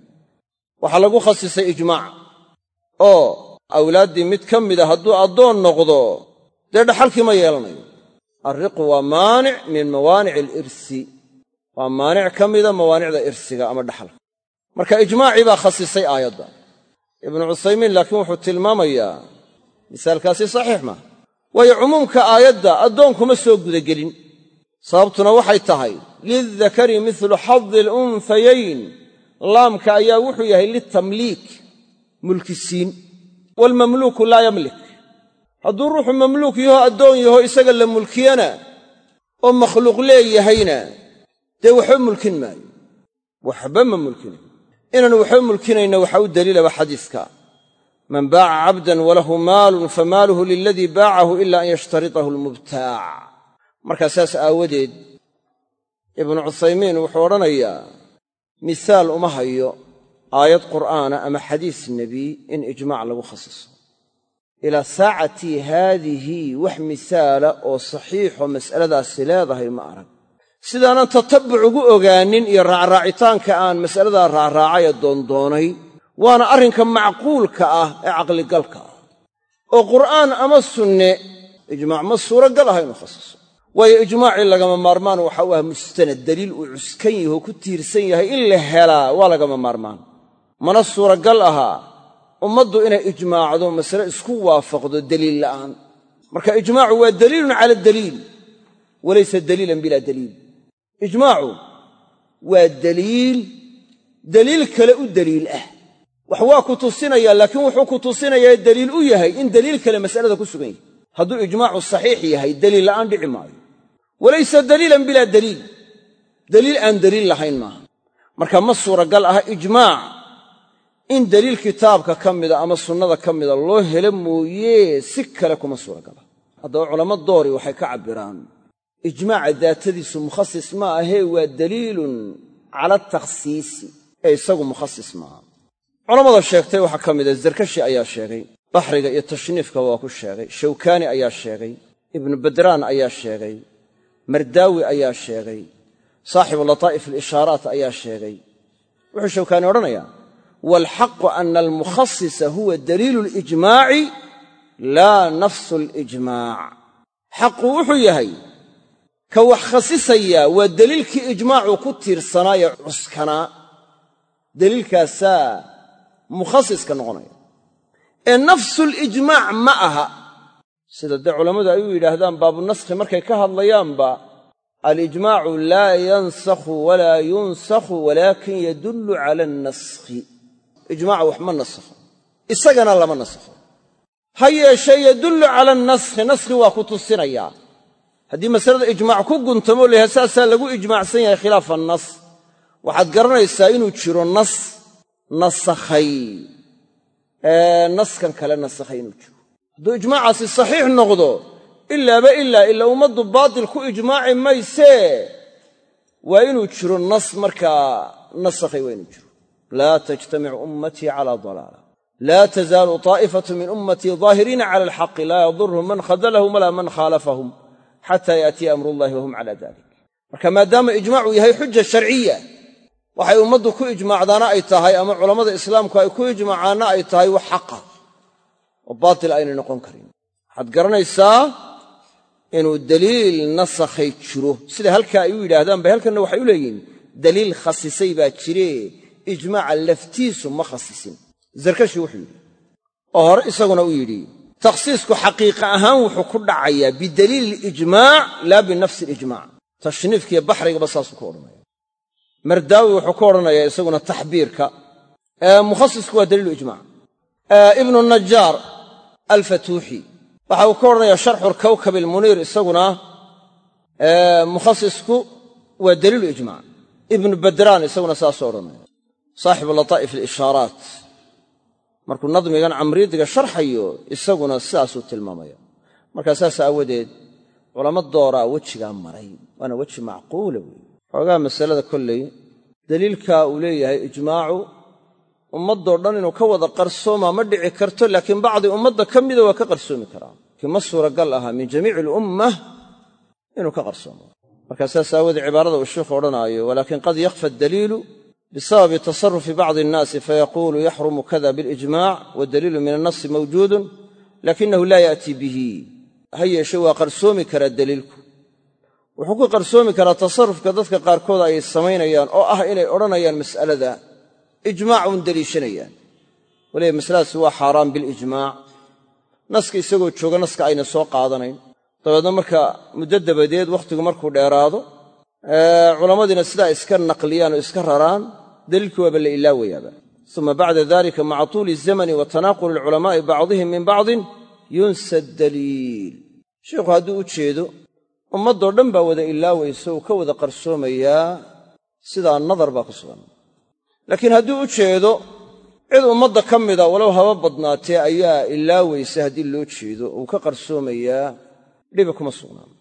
waxaa lagu khasisay ijmaac. Oo awlaaddii mid ka mida hadduu addoon noqdo dee dhaxalkii ma yeelanayo. Alriqu waa maanic min mawaanic alirsi. Waa maanic ka mida mawaanicda irsiga ama dhaxalka. Marka ijmaacii baa khasisay aayadda. Ibnu cuthaymiin laakiin wuxuu tilmaamayaa misaalkaasi saxiix maaha waayo cumuumka aayadda addoonkuma soo gudagelin. Sababtuna waxay tahay lildakari midlu xadi alunhayayn laamka ayaa wuxuu yahay litamliik mulkisiin waalmamluuku laa yamlik. Hadduu ruuxu mamluuk yaho addoon yaho isaga la mulkiyana oo makhluuq leeyahayna dee waxba mulkin maayo. Waxba ma mulkinayo inaan waxba mulkinayna waxaa u daliilaba xadiiska. Man baaca cabdan walahu maalun famaaluhu liladii baacahu ila an yashtaritahu almubtaac. Markaa saas aawadeed ibnu cuthaymiin wuxuu odhanayaa misaal uma hayo aayad qur'aana ama xadiis nebi in ijmaac lagu khasiso. Ilaa saacatii haadihi wax misaala oo saxiixoo mas'aladaasi leedahay ma arag. Sidaanan tatabbuc ugu ogaanin iyo raacraacitaanka aan mas'aladaa raacraacay ee doondoonay waana arrinka macquulka ah ee caqligalka ah. Oo qur'aan ama sunne ijmaac ma suuragal aha inuu khasiso waayo ijmaacii lagama maarmaan waxa u ah mustanad daliil uu cuskan yaho ku tiirsan yahay in la helaa waa lagama maarmaan. Mana suuragal ahaa ummaddu inay ijmaacdo masale isku waafaqdo daliil la'aan. Marka ijmaacu waa daliilun cala daliil walaysa daliilan bilaa daliil. Ijmaacu waa daliil daliil kale u daliil ah. Wax waa ku tusinayaa laakiin wuxuu ku tusinayaa daliil u yahay in daliil kale mas'alada ku sugan yahay. Hadduu ijmaacu saxiix yahay daliil la'aan dhici maayo walaysa daliilan bilaa daliil. Daliil aan daliil lahayn maaha. Marka ma suuragal aha ijmaac in daliil kitaabka ka mida ama sunnada ka mida loo helo mooye si kale kuma suuragala haddaba culamo doori waxay ka cabbiraan ijmaaca daatadiisu mukhasis ma ahee waa daliilun cala takhsiisi. Ee isagu mukhasis maaha. Culammada sheegtay waxaa ka mida zarkashi ayaa sheegay baxriga iyo tashniifka waa ku sheegay shawkaani ayaa sheegay ibnu badraan ayaa sheegay mardaawi ayaa sheegay. Saaxibu lataa'if alishaaraat ayaa sheegay. Wuxuu shawkaani odhanayaa waalxaqu ana almukhasisa huwa daliilu lijmaaci laa nafsu alijmaac xaqu wuxuu yahay ka wax khasisayaa waa deliilkii ijmaacu ku tiirsanaaye cuskanaa deliilkaasaa mukhasiska noqonaya. Ee nafsulijmaac ma aha sida dee culammadu ay u yidhaahdaan baabunaskhi markay ka hadlayaanba alijmaacu laa yansakhu walaa yunsakhu walaakin yadullu cala annaskhi ijmaacu wax ma nasakho isagana lama nasakho ha yeeshee yadullu cala annaskhi naskhi waa ku tusinayaa. Haddii masalada ijmaac ku guntamo layahay saasaa lagu ijmaacsan yahay khilaafa nas waxaad garanaysaa inuu jiro nas nasakhay. Naskan kale nasakhay inuu jiro hadduu ijmaacaasi saxiix noqdo ilaaba ilaa ila ummaddu baatil ku ijmaaci maysee waa inuu jiro nas markaa nasakhay waa inuu jiro. Laa tajtamicu ummatii cala dalaala. Laa tazaalu taa'ifatu min ummatii daahiriina cala alxaqi. Laa yadurhum man khadalahum walaa man khaalafahum xata yaatiya amrullahi wahum cala dalik marka maadaama ijmaacu yahay xuja sharciya waxay ummaddu ku ijmaacdaana ay tahay ama culammada islaamku ay ku ijmaacaanna ay tahay wax xaqa oo baatil aynay noqon karin. Waxaad garanaysaa inuu daliil nasakhay jiro. Sida halkaa ay u yidhaahdaan bay halkanna waxay u leeyihiin daliil khasisay baa jiree ijmaaca laftiisu ma khasisin. Zarkashi wuxuu yidhi oo hore isaguna u yidhi takhsiisku xaqiiqa ahaan wuxuu ku dhacayaa bidaliili ijmaac laa binafsi alijmaac tashniifkiiyo baxrigaba saasuu ku odhanaya. Mardaawi wuxuu ku odhanayaa isaguna taxbiirka. Mukhasisku waa daliilu ijmac ibnu najaar alfatuuxi waxa uu ka odhanayaa sharxu lkawkab almuniir isaguna mukhasisku waa daliilu ijmac. Ibnu badraan isaguna saasuu odhanaya. Saaxibu lataa'if alishaaraat markuu nadmigan camriidiga sharxayo isaguna sidaasuu tilmaamaya. Markaa saas aawadeed culamo dooraa wejigaa maray waana weji macquula weeye xoogaa masalada kolley daliilkaa uu leeyahay ijmaacu ummaddoo dhan inuu ka wada qarsoomaa ma dhici karto laakiin bacdi ummadda ka mida waa ka qarsoomi karaa laakiin ma suuragal aha min jamiici alummah inuu ka qarsoomo. Markaa saas aawoodee cibaarada uu sheikhu odhanaayo walaakin qad yakhfa addaliilu bisababi tasarufi bacdi annaasi fayaquulu yaxrumu kada bilijmac waddaliilu min annasi mawjuudun lakinahu laa ya'tii bihi. Ha yeeshe waa qarsoomi karaa daliilku. Wuxuu ku qarsoomi karaa tasarufka dadka qaarkood ay samaynayaan oo ah inay odhanayaan mas'alada ijmaac uun deliishanayaan waliba masaladaasi waa xaaraan bilijmaac naska isagoo jooga naska ayna soo qaadanayn. Dabeedna marka muddo dabadeed wakhtigu markuu dheeraado culammadiina sidaa iska naqliyaan oo iska raraan daliilkii waaba la ilaawayaaba uma bacda dalika maca tuuli izamani wa tanaaquli alculamaa'i bacdihim min bacdin yunsa daliil. Sheikhu hadduu u jeedo ummaddoo dhan baa wada ilaawaysa uu ka wada qarsoomayaa sidaa nadar baa ku sugan laakiin hadduu u jeedo cid ummadda ka mida walow haba badnaatee ayaa ilaawaysa haddii loo jeedo uu ka qarsoomayaa dhibi kuma sugnaan.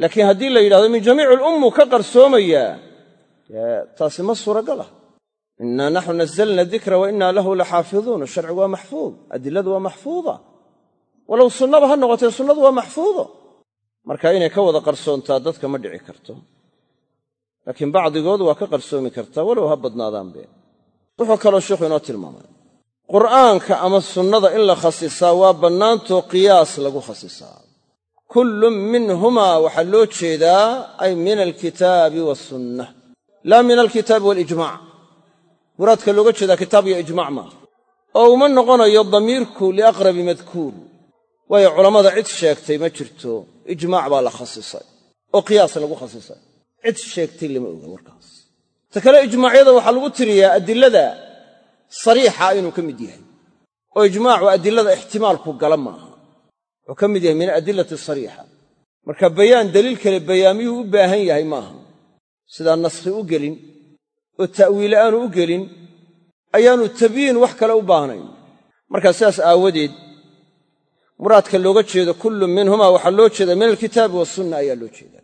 Laakiin haddii la yidhahdo min jamiici alummu ka qarsoomayaa taasi ma suuragal ah innaa naxnu nazzalna dikra wa innaa lahu la xaafiduun sharcigu waa maxfuud adiladu waa maxfuuda. Walow sunnaba ha noqotee sunnadu waa maxfuudo. Marka inay ka wada qarsoontaa dadka ma dhici karto. Laakiin bacdigood waa ka qarsoomi kartaa walow ha badnaadaanbe wuxuu kaloo sheikhu inoo tilmaamay qur'aanka ama sunnada in la khasisaa waa bannaantoo qiyaas lagu khasisaa kullun minhumaa waxaa loo jeedaa ay min alkitaabi waasunnah laa min alkitaabi waalijmac muraadka looga jeedaa kitaab iyo ijmac maaha oo uma noqonayo damiirku liaqrabi madkuur. Waayo culammada cid sheegtay ma jirto ijmaac baa la khasisay oo qiyaas lagu khasisay cid sheegtay lama oga warkaas ta kale ijmaacyada waxaa lagu tiriyaa adilada sariixa inuu ka mid yahay. Oo ijmaacu adilada ixtimaalku gala maaha. Wuxuu ka mid yahay min adilati sariixa. Marka bayaan daliil kale bayaamiyuu u baahan yahay maaha. Sidaan naskhi u gelin oo ta'wiile aanu u gelin ayaanu tabyiin wax kale u baahnayn. Markaa sidaas aawadeed muraadka looga jeedo kullu minhumaa waxaa loo jeedaa min alkitaabi wasunna ayaa loo jeedaa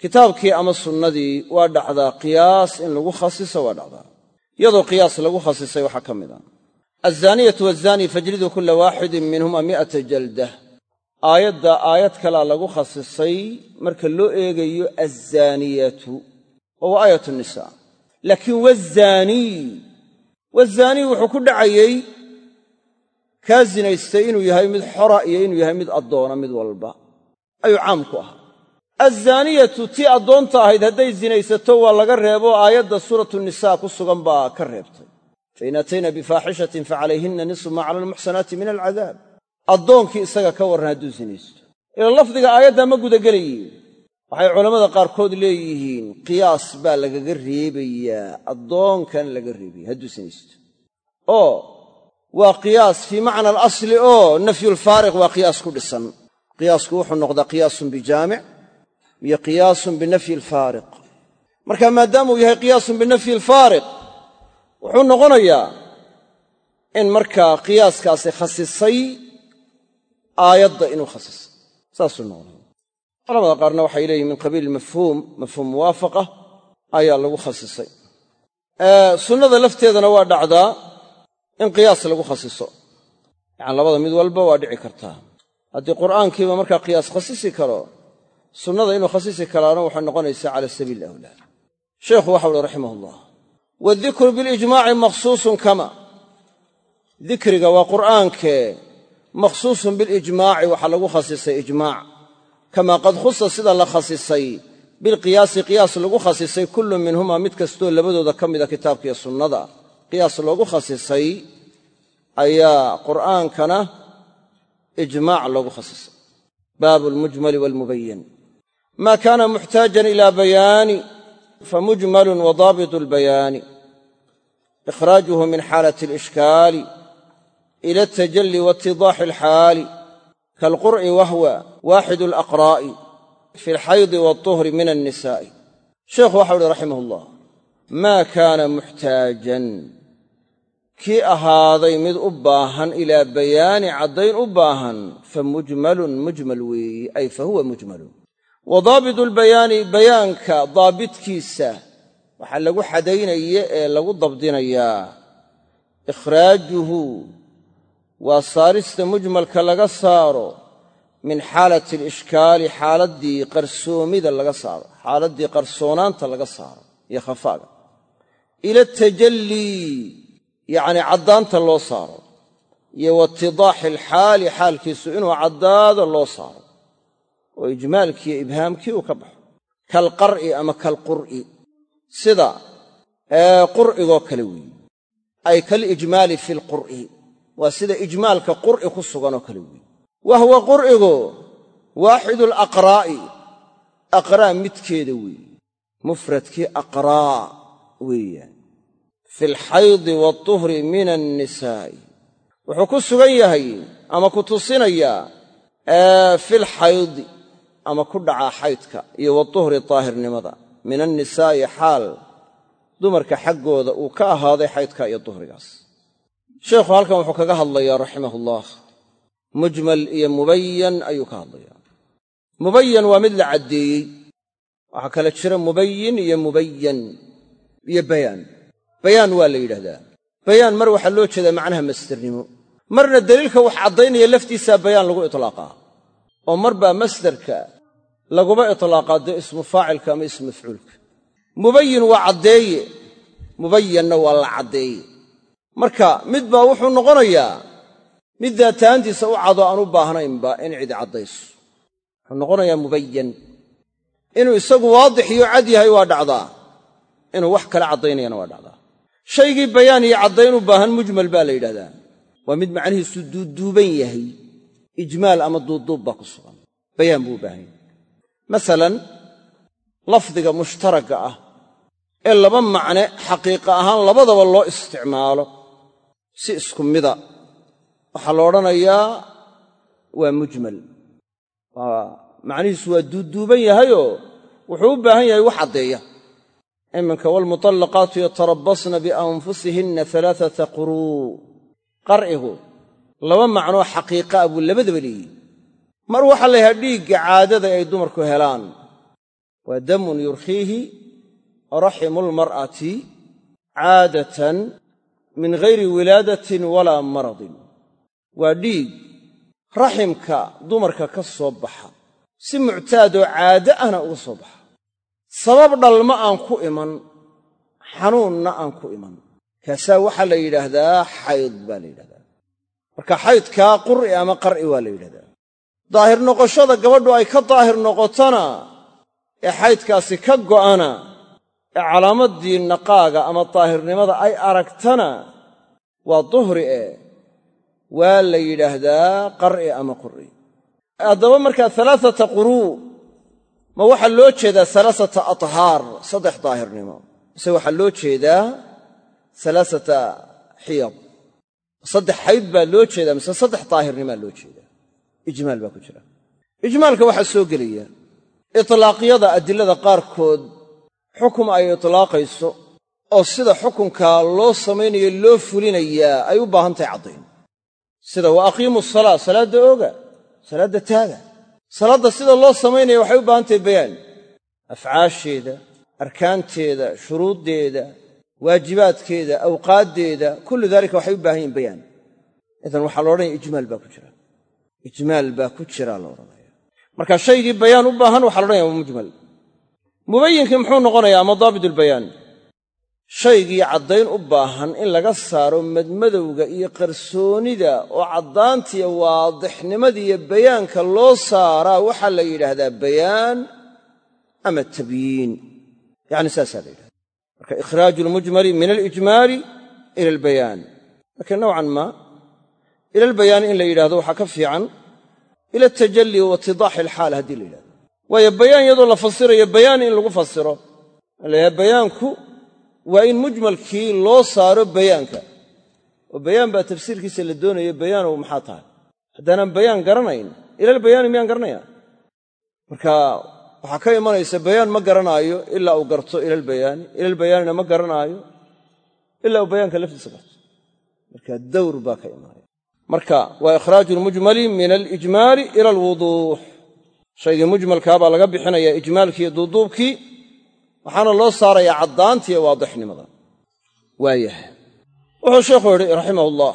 kitaabkii ama sunnadii waa dhacdaa qiyaas in lagu khasiso waa dhacdaa. Iyadoo qiyaas lagu khasisay waxaa ka mid ah. Alzaaniyatu waazani fajliduu kulla waaxidin minhuma mi'ata jaldah aayadda aayad kalaa lagu khasisay marka loo eegayo alzaaniyatu oo waa aayat nisaa. Laakiin wazaaniy wazaaniy wuxuu ku dhacayey kaa zinaystay inuu yahay mid xora iyo inuu yahay mid addoona mid walba. Ayuu caam ku ahaa alzaaniyatu tii addoonta ahayd hadday zinaysato waa laga reebo aayadda suuratu nisaa ku sugan baa ka reebtay. Fain atayna bifaaxishatin facalayhinna nisfu maa cala almuxsanaati min alcadaab. Addoonkii isaga ka warran hadduu sinaysto ila lafdiga aayaddaa ma gudagelaye waxay culammada qaarkood leeyihiin qiyaas baa lagaga reebayaa addoonkan laga reebaya hadduu sinaysto oo waa qiyaas fii macna alasli oo nafyulfaariq waa qiyaas ku dhisan. Qiyaasku wuxuu noqdaa qiyaasun bijaamic iyo qiyaasun binafyi alfaariq. Marka maadaama uu yahay qiyaasun binafyi alfaariq wuxuu noqonayaa in markaa qiyaaskaasi khasisay aayadda inuu khasisay. Saasuu noqonaya. Culamada qaarna waxay leeyihiin min qabiili mafhuum mafhuum muwaafaqa ayaa lagu khasisay. Sunnada lafteedana waa dhacdaa in qiyaas lagu khasiso. Yacani labada mid walba waa dhici kartaa. Haddii qur'aankiiba markaa qiyaas khasisi karo sunnada inuu khasisi karaana waxay noqonaysaa cala sabiili awlaa. Sheikhu waxa uhi raximah ullah waadikru bilijmaaci makhsuusun kama. Dikriga waa qur'aankee makhsuusun bilijmaaci waxaa lagu khasisay ijmaac. Kamaa qad khusa sida la khasisay bilqiyaasi qiyaas lagu khasisay kullu minhumaa mid kastoo labadooda ka mida kitaabkiiyo sunnada. Qiyaas loogu khasisay ayaa qur'aankana ijmaac loogu khasisay baabu almujmali waalmubayan maa kaana muxtaajan ilaa bayaani famujmalun wadaabitu albayaani ikhraajuhu min xaalati alishkaali ila altajalli waitidaaxi alxaali kaalqur'i wahwa waaxidu alaqraa'i fi alxaydi waaltuhri min annisaa'i. Sheekhu waxau uhi raximah ullah maa kaana muxtaajan kii ahaaday mid u baahan ilaa bayaani caddayn u baahan fa mujmalun mujmal weeyi ay fa huwa mujmalun wa daabitu albayaani bayaanka daabitkiisa waxaa lagu xadaynaya ee lagu dabdinayaa ikhraajuhu waa saarista mujmalka laga saaro min xaalati alishkaali xaaladdii qarsoomida laga saaro xaaladdii qarsoonaanta laga saaro iyo khafaaga. Ila tajallii yacnii caddaanta loo saaro iyo waitidaaxi alxaali xaalkiisu inuu caddaado loo saaro oo ijmaalkiiyo ibhaamkii uu ka baxo. Kalqar'i ama kalqur'i sida qur'igoo kale weeye. Ay kalijmaali fi lqur'i waa sida ijmaalka qur'i ku suganoo kale weeye. Wa huwa qur'igu waaxidu alaqraa'i aqraa' midkeeda weeye. Mufradkii aqraa' weeyaan. Fi alxaydi waaltuhri min annisaa'i wuxuu ku sugan yahay ama ku tusinayaa fi lxaydi ama ku dhacaa xaydka iyo watuhri daahirnimada min annisaa'i xaal dumarka xaggooda uu ka ahaaday xaydka iyo duhrigaas sheikhu halkan wuxuu kaga hadlayaa raximahullah. Mujmal iyo mubayan ayuu ka hadlayaa. Mubayan waa mid la caddeeyey. Waxaa kale jira mubayin iyo mubayan iyo bayaan. Bayaan waa la yidhahdaa. Bayaan mar waxaa loo jeedaa macnaha masdernimo marna deliilka wax caddaynaya laftiisaa bayaan lagu itlaaqaa oo mar baa masdarka laguma itlaaqaa dee ismu faacilka ama ismu mafcuulka. Mubayin waa caddeeye mubayanna waa la caddeeye. Marka mid baa wuxuu noqonayaa mid daataantiisa u cado aan u baahnaynba in cidi caddayso. Wuxuu noqonayaa mubayan inuu isagu waadix iyo cad yahay waa dhacdaa. Inuu wax kale caddaynayana waa dhacdaa. Shaygii bayaan iyo caddayn u baahan mujmal baa la yidhahdaa. Waa mid macnihiisu duuduuban yahay. Ijmaal ama duuduub baa ku sugan. Bayaan buu u baahan yahay masalan lafdiga mushtaragga ah ee laba macne xaqiiqa ahaan labadaba loo isticmaalo. Si isku mida waxaa la odhanayaa waa mujmal. Macnihiisu waa duuduuban yahayoo wuxuu u baahan yahay wax caddeeya. Iminka waalmutallaqaatu yatarabasna bianfusihinna alaaata quruu. Qar'igu laba macnoo xaqiiqa ah buu labadaba leeyihi mar waxaa la yidhaha dhiigga caadada ay dumarku helaan waa damun yurkhiihi raximulmar'ati caadatan min ghayri wilaadatin walaa maradin. Waa dhiig raximka dumarka ka soo baxa si muctaadoo caado ahna uga soo baxa. Sabab dhalma aan ku iman xanuunna aan ku iman. Kaasaa waxaa la yidhaahdaa xayd baa la yidhahdaa. Marka xaydkaa qur'i ama qar'i waa la yidhahdaa daahir noqoshada gabadhu ay ka daahir noqotona ee xaydkaasi ka go'ana ee calaamaddii naqaaga ama daahirnimada ay aragtana waa duhri e waa la yidhaahdaa qar'i ama qur'i. Haddaba markaa alaaata quruu ma waxaa loo jeedaa alaasata athaar saddex daahirnimo mise waxaa loo jeedaa alaasata xiyad saddex xayd baa loo jeedaa mise saddex daahirnimaa loo jeedaa ijmaal baa ku jira. Ijmaalka waxaa soo gelaya itlaaqyada adilada qaarkood xukum ay itlaaqayso oo sida xukunkaa loo samaynayo loo fulinayaa ay u baahan tahay caddayn. Sida wa aqiimu salaa salaadda ooga salaadda taaga. Salaadda sida loo samaynaya waxay u baahan tahay bayaan. Afcaasheeda arkaanteeda shuruuddeeda waajibaadkeeda awqaaddeeda kullu daalika waxay u baahan yihiin bayaan. Idan waxaa la odhanaya ijmaal baa ku jira ijmaal baa ku jiraa la odhanaya marka shaygii bayaan u baahan waxa la odhanaya waa mujmal. Mubayinkii muxuu noqonayaa ama daabitulbayaan shaygii caddayn u baahan in laga saaro madmadowga iyo qarsoonida oo caddaantiiyo waadixnimadiiyo bayaanka loo saaraa waxaa la yidhaahdaa bayaan ama tabyiin. Yacni saasaa la yidhahda marka ikhraaju almujmali min alijmaali ila albayaan. Laakiin nowcan ma ila albayaani in la yidhahdo waxaa ka fiican ila altajalli wa itidaaxi alxaal haddii la yidhahdo waayo bayaan iyadoo la fasirayo bayaan in lagu fasiro. Layahay bayaanku waa in mujmalkii loo saaro bayaanka oo bayaan baa tafsiirkiisa la doonayo bayaanow maxaa tahay? Haddaanaan bayaan garanayn ilalbayaani miyaan garanaya marka waxaa ka imanaysa bayaan ma garanaayo ilaa uu garto ilalbayaani ilalbayaanina ma garanaayo ilaa uu bayaanka laftiisa garto. Marka marka waa ikhraaju lmujmali min alijmaali ila alwuduux shaygii mujmalkaa baa laga bixinaya ijmaalkiiyo duuduubkii waxaana loo saarayaa caddaantiiyo waadixnimada. Waayahay. Wuxuu sheikhu yidhi raximah ullah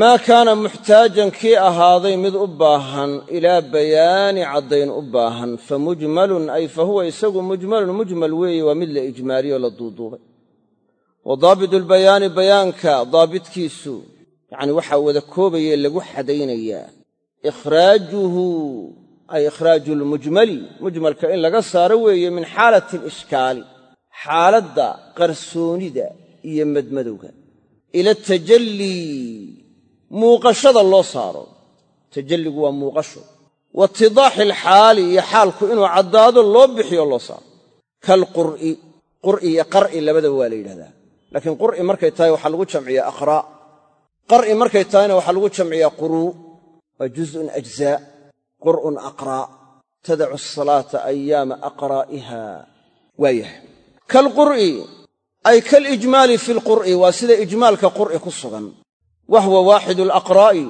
maa kaana muxtaajan kii ahaaday mid u baahan ilaa bayaani caddayn u baahan fa mujmalun ay fa huwa isagu mujmalun mujmal weeye waa mid la ijmaaliyo la duuduubay. Wa daabitulbayaani bayaanka daabitkiisu yacni waxaa wada koobaye lagu xadaynayaa. Ikhraajuhu ay ikhraaju lmujmali mujmalka in laga saaro weeye min xaalati alishkaali xaaladda qarsoonida iyo madmadowga. Ila tajallii muuqashada loo saaro. Tajalligu waa muuqasho. Wa itidaaxi alxaali iyo xaalku inuu caddaado loo bixiyo loo saaro. Kaalqur'i qur'i iyo qar'i labadaba waa la yidhahdaa. Laakiin qur'i markay tahay waxaa lagu jamciyaa aqraa' qar'i markay tahayna waxaa lagu jamciyaa quruu waa juz'un ajzaa qur'un aqraa' tadacu asalaata ayaama aqraa'iha waayahay kaalqur'i ay kalijmaali fi lqur'i waa sida ijmaalka qur'i ku sugan. Wa huwa waaxidu alaqraa'i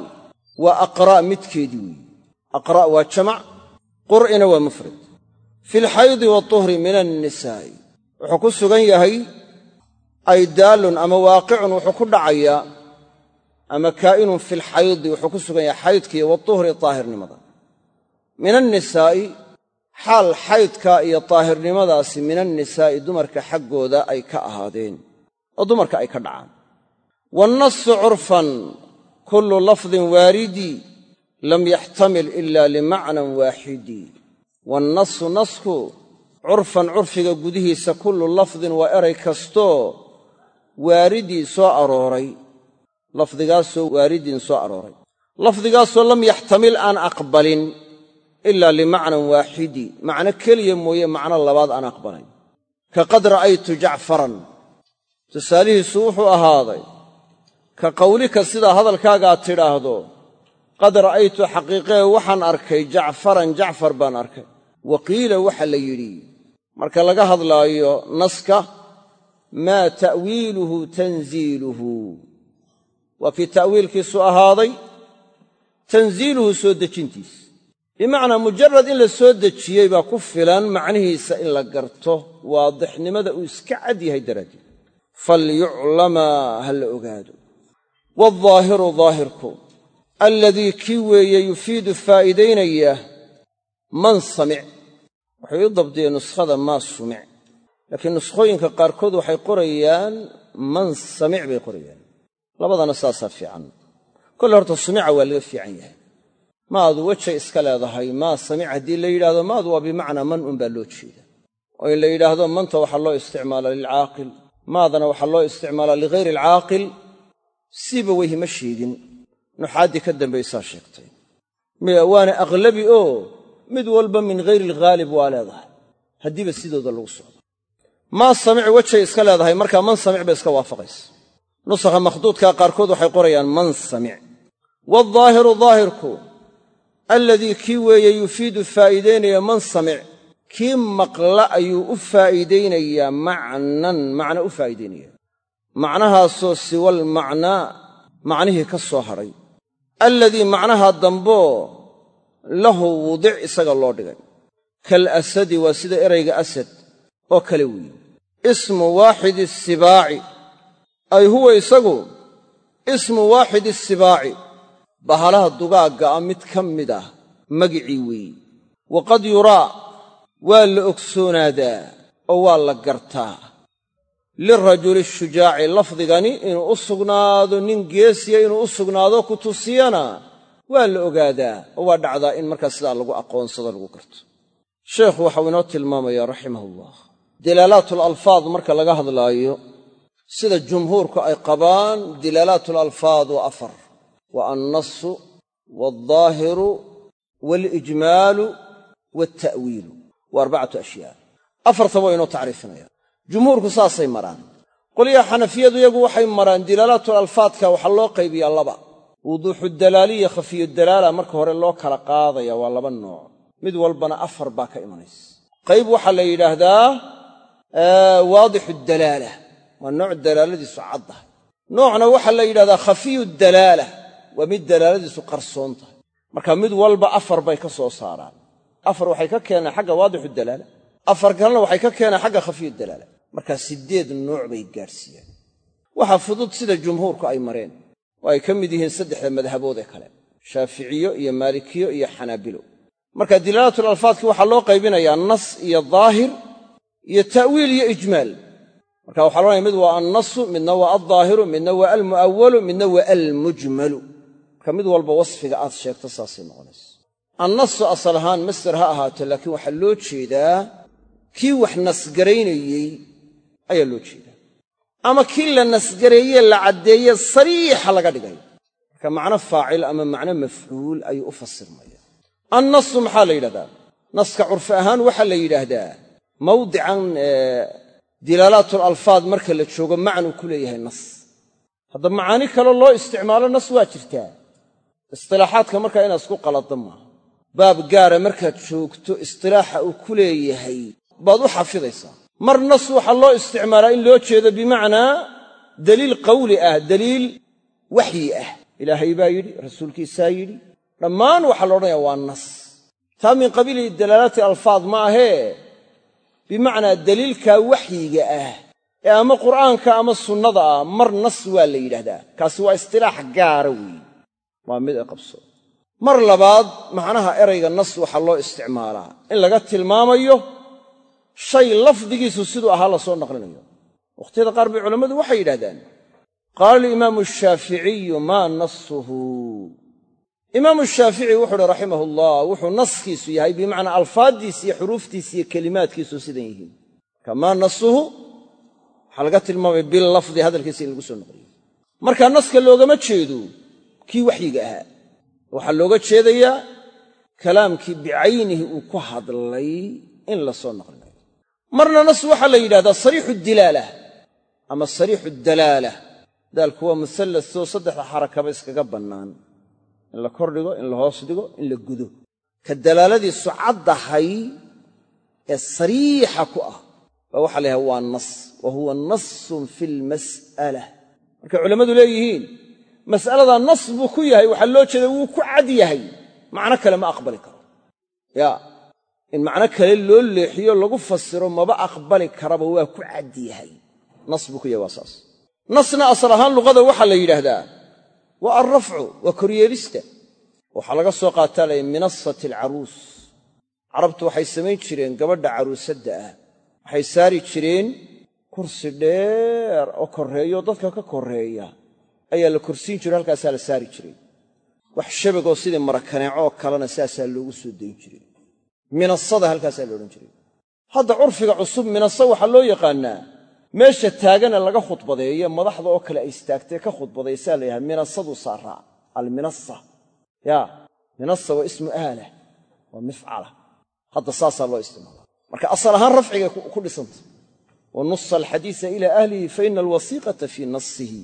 waa aqraa' midkeedii weeye aqraa' waa jamac qur'ina waa mufrad. Fi alxaydi waatuhri min annisaa'i wuxuu ku sugan yahay ay daallun ama waaqicun wuxuu ku dhacayaa ama kaa'inun fi lxaydi wuxuu ku sugan yahay xaydkiiyo watuhri daahirnimada min annisaa'i xaal xaydka iyo daahirnimadaasi min annisaa'i dumarka xaggooda ay ka ahaadeen oo dumarka ay ka dhacaan. Waannasu curfan kullu lafdin waaridi lam yaxtamil ila limacnan waaxidi. Waannasu nasku curfan curfiga gudihiisa kullu lafdin waa eray kastoo waaridii soo arooray lafdigaasoo waaridin soo arooray. Lafdigaasoo lam yaxtamil aan aqbalin ilaa limacnan waaxidi macno keliya mooye macno labaad aan aqbalayn. Ka qad ra'aytu jacfaran. Tusaalihiisu wuxuu ahaaday ka qawlika sidaa hadalkaagaad tidhaahdo qad ra'aytu xaqiiqee waxaan arkay jacfaran jacfar baan arkay. Wa qiila waxa la yidhi marka laga hadlaayo naska maa ta'wiiluhu tanziiluhu waa kii ta'wiilkiisu ahaaday tanziiluhu soo dejintiis. Bimacnaa mujarad in la soo dejiyey baa ku filan macnihiisa in la garto waadixnimada uu iska cad yahay daraaddeed. Falyuclama ha la ogaado. Waaldaahiru daahirku alladii kii weeye yufiidu faa'iidaynaya man samic. Waxay u dabdiyeen nuskhada maa sumic laakiin nuskhooyinka qaarkood waxay qorayaan man samic bay qorayaan labadana saasaa fiican. Kolle horta sumica waa laga fiican yahay. Maadu wejay iska leedahay maa samic haddii la yidhahdo maadu waa bimacnaa man un baa loo jeeda. Oo in la yidhaahdo manta waxaa loo isticmaalaa lilcaaqil maadana waxaa loo isticmaalaa ligayri alcaaqil siiba weyhi ma sheegin. Nuxaaddii ka dambaysaa sheegtay. Waana aqlabi oo mid walba min hayri alghaalib waa leedahay haddiiba sidooda lagu socdo. Maa samic wejay iska leedahay markaa man samic bay iska waafaqaysa nusakha makhduudkaa qaarkood waxay qorayaan man samic. Waaldaahiru daahirku alladii kii weeye yufiidu faa'iidaynaya man samic. Kii maqla ayuu u faa'iidaynayaa macnan macna u faa'iidaynaya. Macnahaasoo siwal macnaa macnihii ka soo hadhay alladii macnaha damboo lahu wudic isaga loo dhigay. Kal asadi waa sida erayga asad oo kale weeye ismu waaxidi sibaaci ay huwa isagu ismu waaxidi sibaaci bahalaha dugaagga ah mid ka mid ah magicii weeye waqad yuraa waa la ogsoonaadaa oo waa la gartaa. Lirajuli shujaaci lafdigani inuu u sugnaado nin geesiya inuu u sugnaado ku tusiyana waa la ogaadaa oo waa dhacdaa in markaa sidaa lagu aqoonsado lagu garto. Sheekhu waxau inoo tilmaamayaa raximahullah. Dilaalaatul alfaad marka laga hadlaayo sida jumhuurku ay qabaan dilaalaatul alfaad waa afar waa annasu waaldaahiru waalijmaalu waalta'wiilu waa arbacatu ashyaa. Afartaba waa inoo tacriifinaya. Jumhuurku saasay maraan. Qolyaha xanafiyadu iyagu waxay maraan dilaalaatul alfaadka waxaa loo qaybiyaa laba. Wuduuxu khafiyu dalaala marka hore loo kala qaadaya waa laba nooc. Mid walbana afar baa ka imanaysa. Qayb waxaa la yidhaahdaa waadixu dalaala waa nooc dalaaladiisu caddahay noocna waxaa la yidhahdaa khafiyu dalaala waa mid dalaaladiisu qarsoon tahay. Marka mid walba afar bay ka soo saaraan. Afar waxay ka keenaan xagga waadixu dalaala afar kalena waxay ka keenaan xagga khafiyu dalaala. Markaa siddeed nooc bay gaadhsiiyaan. Waxaa fudud sida jumhuurku ay mareen. Oo ay ka mid yihiin saddexda madhabood ee kale shaaficiyo iyo maalikiyo iyo xanaabilo marka dilaalaatul alfaadki waxaa loo qaybinayaa nas iyo daahir iyo ta'wiil iyo ijmaal marka waxa loodhanaya mid waa annasu midna waa aldaahiru midna waa almu'awalu midna waa almujmalu. Marka mid walba wasfiga aad sheegto saasay noqonaysa. Annasu asal ahaan masder ha ahaato laakiin waxaa loo jeedaa kii wax nasgaraynayey ayaa loo jeedaa. Ama kii la nasgareeye la caddeeye sariixa laga dhigay. Marka macno faacil ama macno mafcuul ayuu u fasirmaya. Annasu maxaa la yidhahdaa? Naska curfi ahaan waxaa la yidhaahdaa mawdican dilaalaatul alfaad marka la joogo macnuu ku leeyahay nas. Hadda macaani kaloo loo isticmaalo nas waa jirtaa. Istilaaxaadka markaa inaad isku qalada maaha baab gaara markaad joogto istilaaxa uu ku leeyahay baad u xafidaysaa. Mar nas waxaa loo isticmaalaa in loo jeedo bimacnaa daliil qawli ah daliil waxyi ah. Ilaahay baa yidhi rasuulkiisaa yidhi dhammaan waxaa la odhanaya waa nas. Taa min qabiili dalaalaati ma ahee bimacnaa daliilkaa waxyiga ah ee ama qur'aanka ama sunnada ah mar nas waa la yidhaahdaa. Kaasi waa istilaax gaara weeye waa mid ay qabso. Mar labaad macnaha erayga nas waxaa loo isticmaalaa. In laga tilmaamayo shay lafdigiisu siduu ahaa la soo naqlinayo. Wakhtiyada qaar bay culammadu waxay yidhahdaan qaala alimaamu shaaficiyu maa nasuhu imaamu shaafici wuxuu uhi raximah ullah wuxuu naskiisu yahay bimacnaa alfaaddiis iyo xuruuftiis iyo kelimaadkiisu sidan yihiin. Marka maa nasuhu waxaa laga tilmaamaya billafdi hadalkiisa in lagu soo noqliyo marka naska loogama jeedo kii waxyiga ahaa. Waxaa looga jeedayaa kalaamkii bicaynihi uu ku hadlay in la soo naqlinayo marna nas waxaa la yidhahdaa sariixu dilaala ama sariixu dalaala. Daalku waa musallasoo saddexda xarakaba iskaga bannaan in la kordhigo in la hoos dhigo in la gudo. Ka dalaaladiisu caddahay ee sariixa ku ah baa waxaa la yhaha waa nas wa huwa nasun fi lmas'ala markay culammadu leeyihiin mas'aladaa nas buu ku yahay waxaa loo jeeda wuu ku cad yahay. Macno kale ma aqbali karo. Ya in macno kale loo leexiyo lagu fasiro maba aqbali karaba waa ku cad yahay. Nas buu ku yahay waa saas. Nasna asal ahaan luqada waxaa la yidhaahdaa waa alrafcu waa koryeelista waxaa laga soo qaataa lay minasati alcaruus. Carabtu waxay samayn jireen gabadha caruusadda ah. Waxay saari jireen kursi dheer oo korreeyo dadka ka korreeya. Ayaa la korsiin jiro halkaasaa la saari jiray. Wax shabagoo sidii marakaneecoo kalena saasaa loogu soo dayn jiray. Minasada halkaasaa la odhan jiray. Hadda curfiga cusub minasa waxaa loo yaqaannaa meesha taagana laga khudbadeeyo madaxda oo kale ay istaagtee ka khudbadaysaa la yidhaha minasadu saaraa alminasa yaa minasa waa ismu aalah waa mifcala. Hadda saasaa loo isticmaala marka asal ahaan rafcigay ku dhisanta wa nusa alxadiisa ilaa ahlihi fa ina alwasiiqata fii nasihi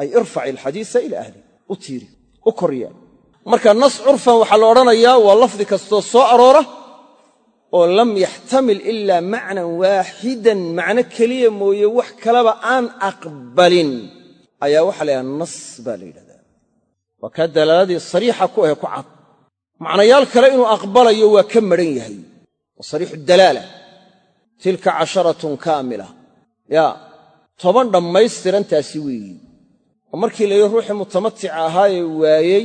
ay irfaci alxadiisa ilaa ahlihi. U tiiri u korya marka nas curfan waxaa la odhanayaa waa lafdi kastoo soo aroora oo lam yaxtamil ilaa macnan waaxidan macno keliya mooye wax kaleba aan aqbalin. Ayaa waxaa la yidhaha nas baa la yidhahdaa. Waa kaa dalaaladii sariixa ku ahe ku cad. Macnayaal kale inuu aqbalayo waa ka madhan yahay. Waa sariixu tilka casharatun kaamila. Yaa toban dhammaystirantaasi weeyi. Oo markii la yidhi ruuxii mutamatica ahaayee waayey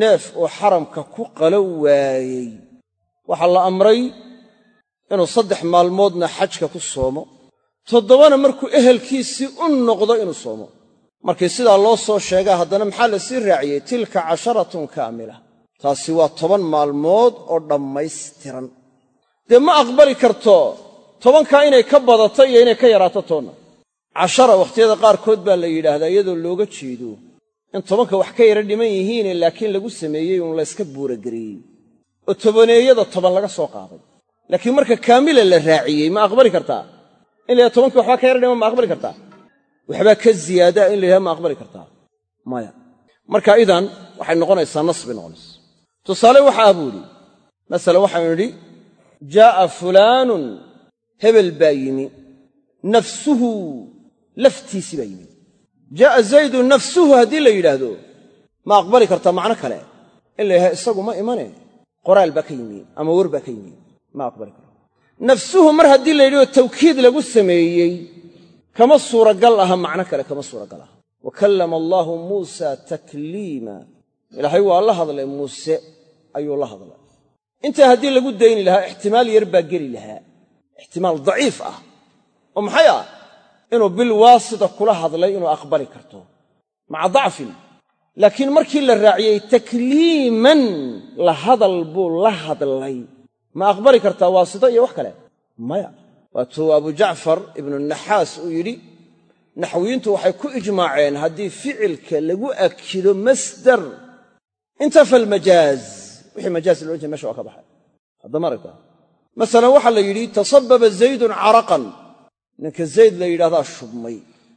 neef oo xaramka ku qalo waayey waxaa la amray inuu saddex maalmoodna xajka ku soomo. Toddobana markuu ehelkiisii u noqdo inuu soomo. Markii sidaa loo soo sheegaa haddana maxaa la sii raaciyey? Tilka casharatun kaamila. Taasi waa toban maalmood oo dhammaystiran. Dee ma aqbali karto tobankaa inay ka badato iyo inay ka yaraato toonna? Cashara wakhtiyada qaarkood baa la yidhaahdaa iyadoo looga jeedo in tobanka wax ka yara dhiman yihiine laakiin lagu sameeyey uun layska buuragereeyey oo tobaneeyada toban laga soo qaaday. Laakiin marka kaamila la raaciyey ma aqbali kartaa? In la tobankii waxbaa ka yara dhiman ma aqbali kartaa? Waxbaa ka ziyaadaa in la yidhaha ma aqbali kartaa? Maya. Marka idan waxay noqonaysaa nas bay noqonaysaa tusaale waxa ah buu idhi masalan waxaanu nidhi jaa'a fulaanun hebel baa yimi nafsuhu laftiisii baa yimi. Jaa'a zaydun nafsuhu haddii la yidhaahdo ma aqbali kartaa macno kale. In la yidhaha isagu ma imane qoraal baa ka yimi ama wer baa ka yimi. Ma aqbali karo. Nafsuhu mar haddii la yidhahdo tawkiid lagu sameeyey kama suuragal aha macno kale kama suuragal aha. Wa kallama allaahu muusa takliima. Ilaahay waa la hadlay muuse ayuu la hadlay. Intaa haddii lagu dayni lahaa ixtimaal yar baa geli lahaa. Ixtimaal daciif ah. Oo maxay ah? Inuu bilwaasita kula hadlay inuu aqbali karto. Maca dacfin laakiin markii la raaciyey takliiman la hadal buu la hadlay. Ma aqbali kartaa waasito iyo wax kale? Maya. Waatuu abu jacfar ibnu naxaas uu yidhi naxwiyiintu waxay ku ijmaaceen haddii ficilka lagu akido masdar. Intafa almajaaz wixii majaaz lo odhan jay meesha waa ka baxay. Haddama aragtaa. Masalan waxaa la yidhi tasababa zaydun caraqan. Ninka zayd la yidhahdaa shubmay.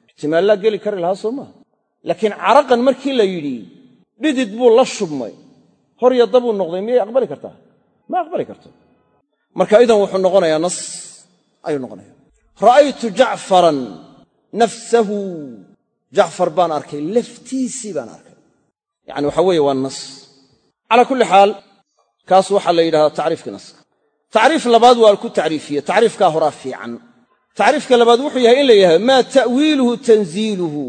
Ixtimaallaa geli kari lahaa soo maaha laakiin caraqan markii la yidhi dhidid buu la shubmay. Hor iyo dabuu noqday miyay aqbali kartaa? Ma aqbali karto. Marka idan wuxuu noqonayaa nas ayuu noqonaya ra'aytu jacfaran nafsahu. Jacfar baan arkay laftiisii baan arkay. Yacani waxa weeye waa nas. Calaa kulli xaal kaas waxaa la yidhahdaa tacriifkii naska tacriif labaad waa ku tacriifiye tacriifkaa horaa fiican. Tacriifka labaad wuxuu yahay in la yidhahdo maa ta'wiiluhu tanziiluhu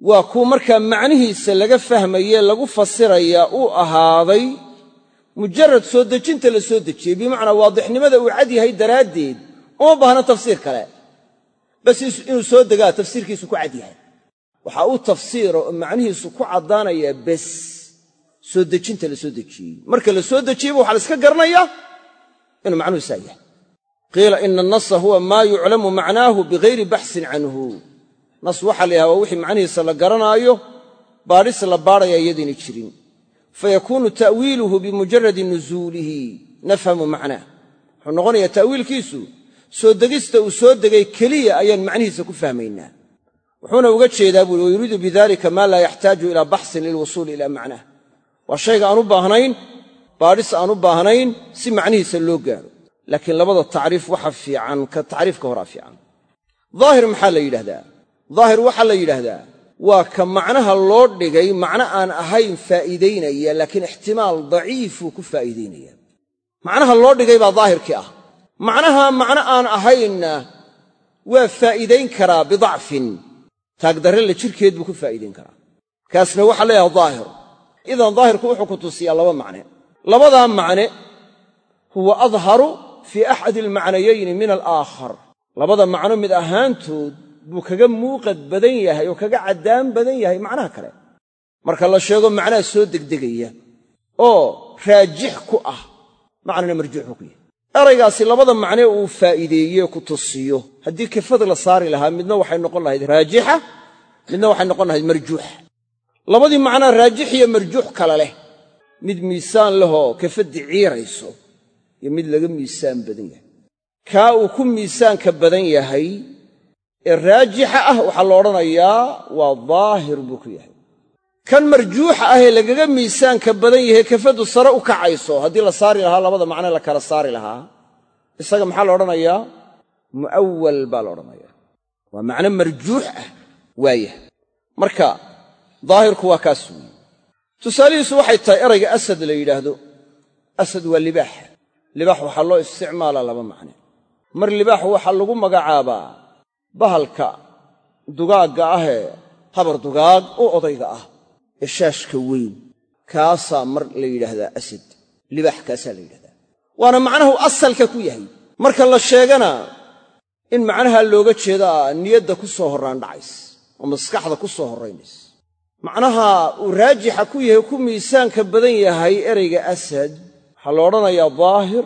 waa kuwa markaa macnihiisa laga fahmaye lagu fasirayaa uu ahaaday mujarad soo dejinta la soo dejiyey. Bimacnaa waadixnimada uu cad yahay daraaddeed. Uma baahna tafsiir kale. Bas inuu soo degaa tafsiirkiisu ku cad yahay. Waxa uu tafsiira oo macnihiisu ku caddaanayaa bes soo dejinta la soo dejiyey. Marka la soo dejiyeyba waxaa la iska garanayaa inuu macnuhu saa yahay qiila ina annasa huwa maa yuclamu macnaahu bigayri baxsin canhu nas waxaa la yidhaha waa wixii macnihiisa la garanaayo baadhis la baadhaya iyadayna jirin. Fayakuunu ta'wiiluhu bimujaradi nusuulihi nafhamu macnaah wuxuu noqonayaa ta'wiilkiisu soo degista uu soo degay keliya ayaan macnihiisa ku fahmaynaa. Wuxuuna uga jeedaa buui wayuriidu bidalika maa laa yaxtaaju ilaa baxsin lilwusuuli ilaa macnaah waa shayga aan u baahnayn baadhis aan baahnayn si macnihiisa loo gaaro. Laakiin labada tacriif waxa fiican ka tacriifka horaa fiican. Daahir maxaa la yidhahdaa daahir waxaa la yidhaahdaa waa ka macnaha loo dhigay macno aan ahayn faa'iidaynaya laakiin ixtimaal daciifuu ku faa'iidaynaya. Macnaha loo dhigay baa daahirkii ah. Macnaha macno aan ahaynna waa faa'iidayn karaa bidacfin. Taagdarre la jirkeed buu ku faa'iidayn karaa. Kaasna waxaa leeyahay daahir. Idan daahirku wuxuu ku tusiyaa laba macne. Labadaa macne huwa adharu fii axadi almacnayayni min alaakhar labada macno mid ahaantood buu kaga muuqad badan yahay oo kaga caddaan badan yahay macnaha kale. Marka la sheego macnaha soo degdegaya oo raajix ku ah macnana marjuuxuu ku yahay. Eraygaasi labada macne uu faa'iideeye ku tusiyo. Haddii kafad la saari lahaa midna waxay noqon lahayd raajixa midna waxay noqon lahayd marjuuxa labadii macnaa raajix iyo marjuux kale leh. Mid miisaan lehoo kafaddi ciirayso iyo mid laga miisaan badan yahay. Kaa uu ku miisaanka badan yahay ee raajixa ah waxaa la odhanayaa waa daahir buu ku yahay. Kan marjuuxa ah ee lagaga miisaanka badan yahay kafaddu sare u kacayso haddii la saari lahaa labada macne la kala saari lahaa isaga maxaa la odhanayaa? Mu'awal baa la odhanayaa. Waa macno marjuux ah waayah marka daahirku waa kaas weeye tusaalihiisu waxay tahay erayga asad la yidhaahdo. Asad waa libaax. Libaax waxaa loo isticmaalaa laba macne. Mar libaax waxaa lagu magacaabaa bahalka dugaagga ahee habar dugaag u odayga ah ee shaashka weyn kaasaa mar la yidhaahdaa asad libaax kaasaa la yidhahdaa waana macnahu asalka ku yahay. Marka la sheegana in macnaha looga jeedaa niyadda ku soo horraan dhacays oo maskaxda ku soo horraynays macnaha uu raajixa ku yahay ku miisaanka badan yahay erayga asad waxaa la odhanayaa daahir.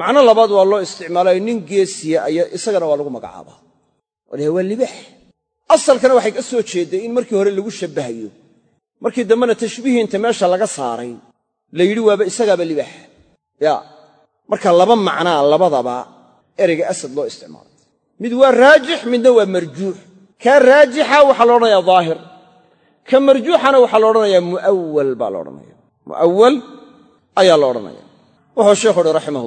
Macno labaad waa loo isticmaalayo nin geesiya aya isagana waa lagu magacaabaa waa waa libaax asalkana waxay ka soo jeedday in markii hore lagu shabbahayo. Markii dambena tashbiihiinta meesha laga saaray la yidhi waaba isagaaba libaax ya marka laba macnaa labadaba ereyga asad loo isticmaalay. Mid waa raajix midna waa marjuux. Kaa raajixa waxaa la odhanayaa daahir. Ka marjuuxana waxaa la odhanayaa mu'awal baa la odhanaya mu'awal ayaa la odhanaya wuxuu sheekhu uhi raximah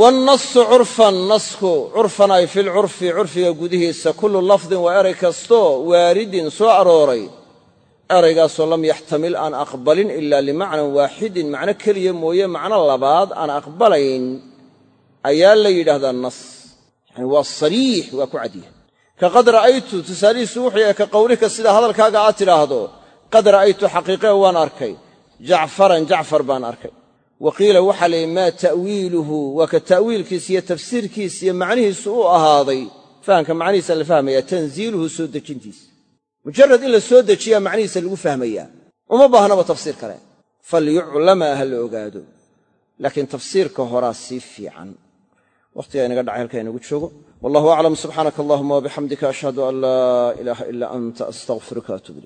waalnasu curfan nasku curfan ay filcurfi curfiga gudihiisa kullu lafdin waa eray kastoo waaridin soo arooray eraygaasoo lam yaxtamil aan aqbalin ilaa limacnan waaxidin macno keliya mooye macno labaad aan aqbalayn ayaa la yidhaahdaa nas yani waa sariix waa ku cadyahay ka qad ra'aytu tusaalihiisu wuxuu yahay ka qowlika sida hadalkaaga aad tidhaahdo qad ra'aytu xaqiiqee waan arkay jacfaran jacfar baan arkay wa qiila waxaa la yidhi maa ta'wiiluhu. Waa ka ta'wiilkiisa iyo tafsiirkiisa iyo macnihiisu u ahaaday. Fahamka macnihiisa la fahmaya tanziiluhu soo dejintiisa mujarad in la soo dejiyaa macnihiisa lagu fahmayaa uma baahnaba tafsiir kale. Falyuclama ha la ogaado. Laakiin tafsiirka horaa sii fiican. Wakhtigaa inaga dhacay halkaa inagu joogo. Wallahu aclam subxaanaka allahuma wabixamdika ashhadu an laa ilaaha ilaa anta astaqfiruka atub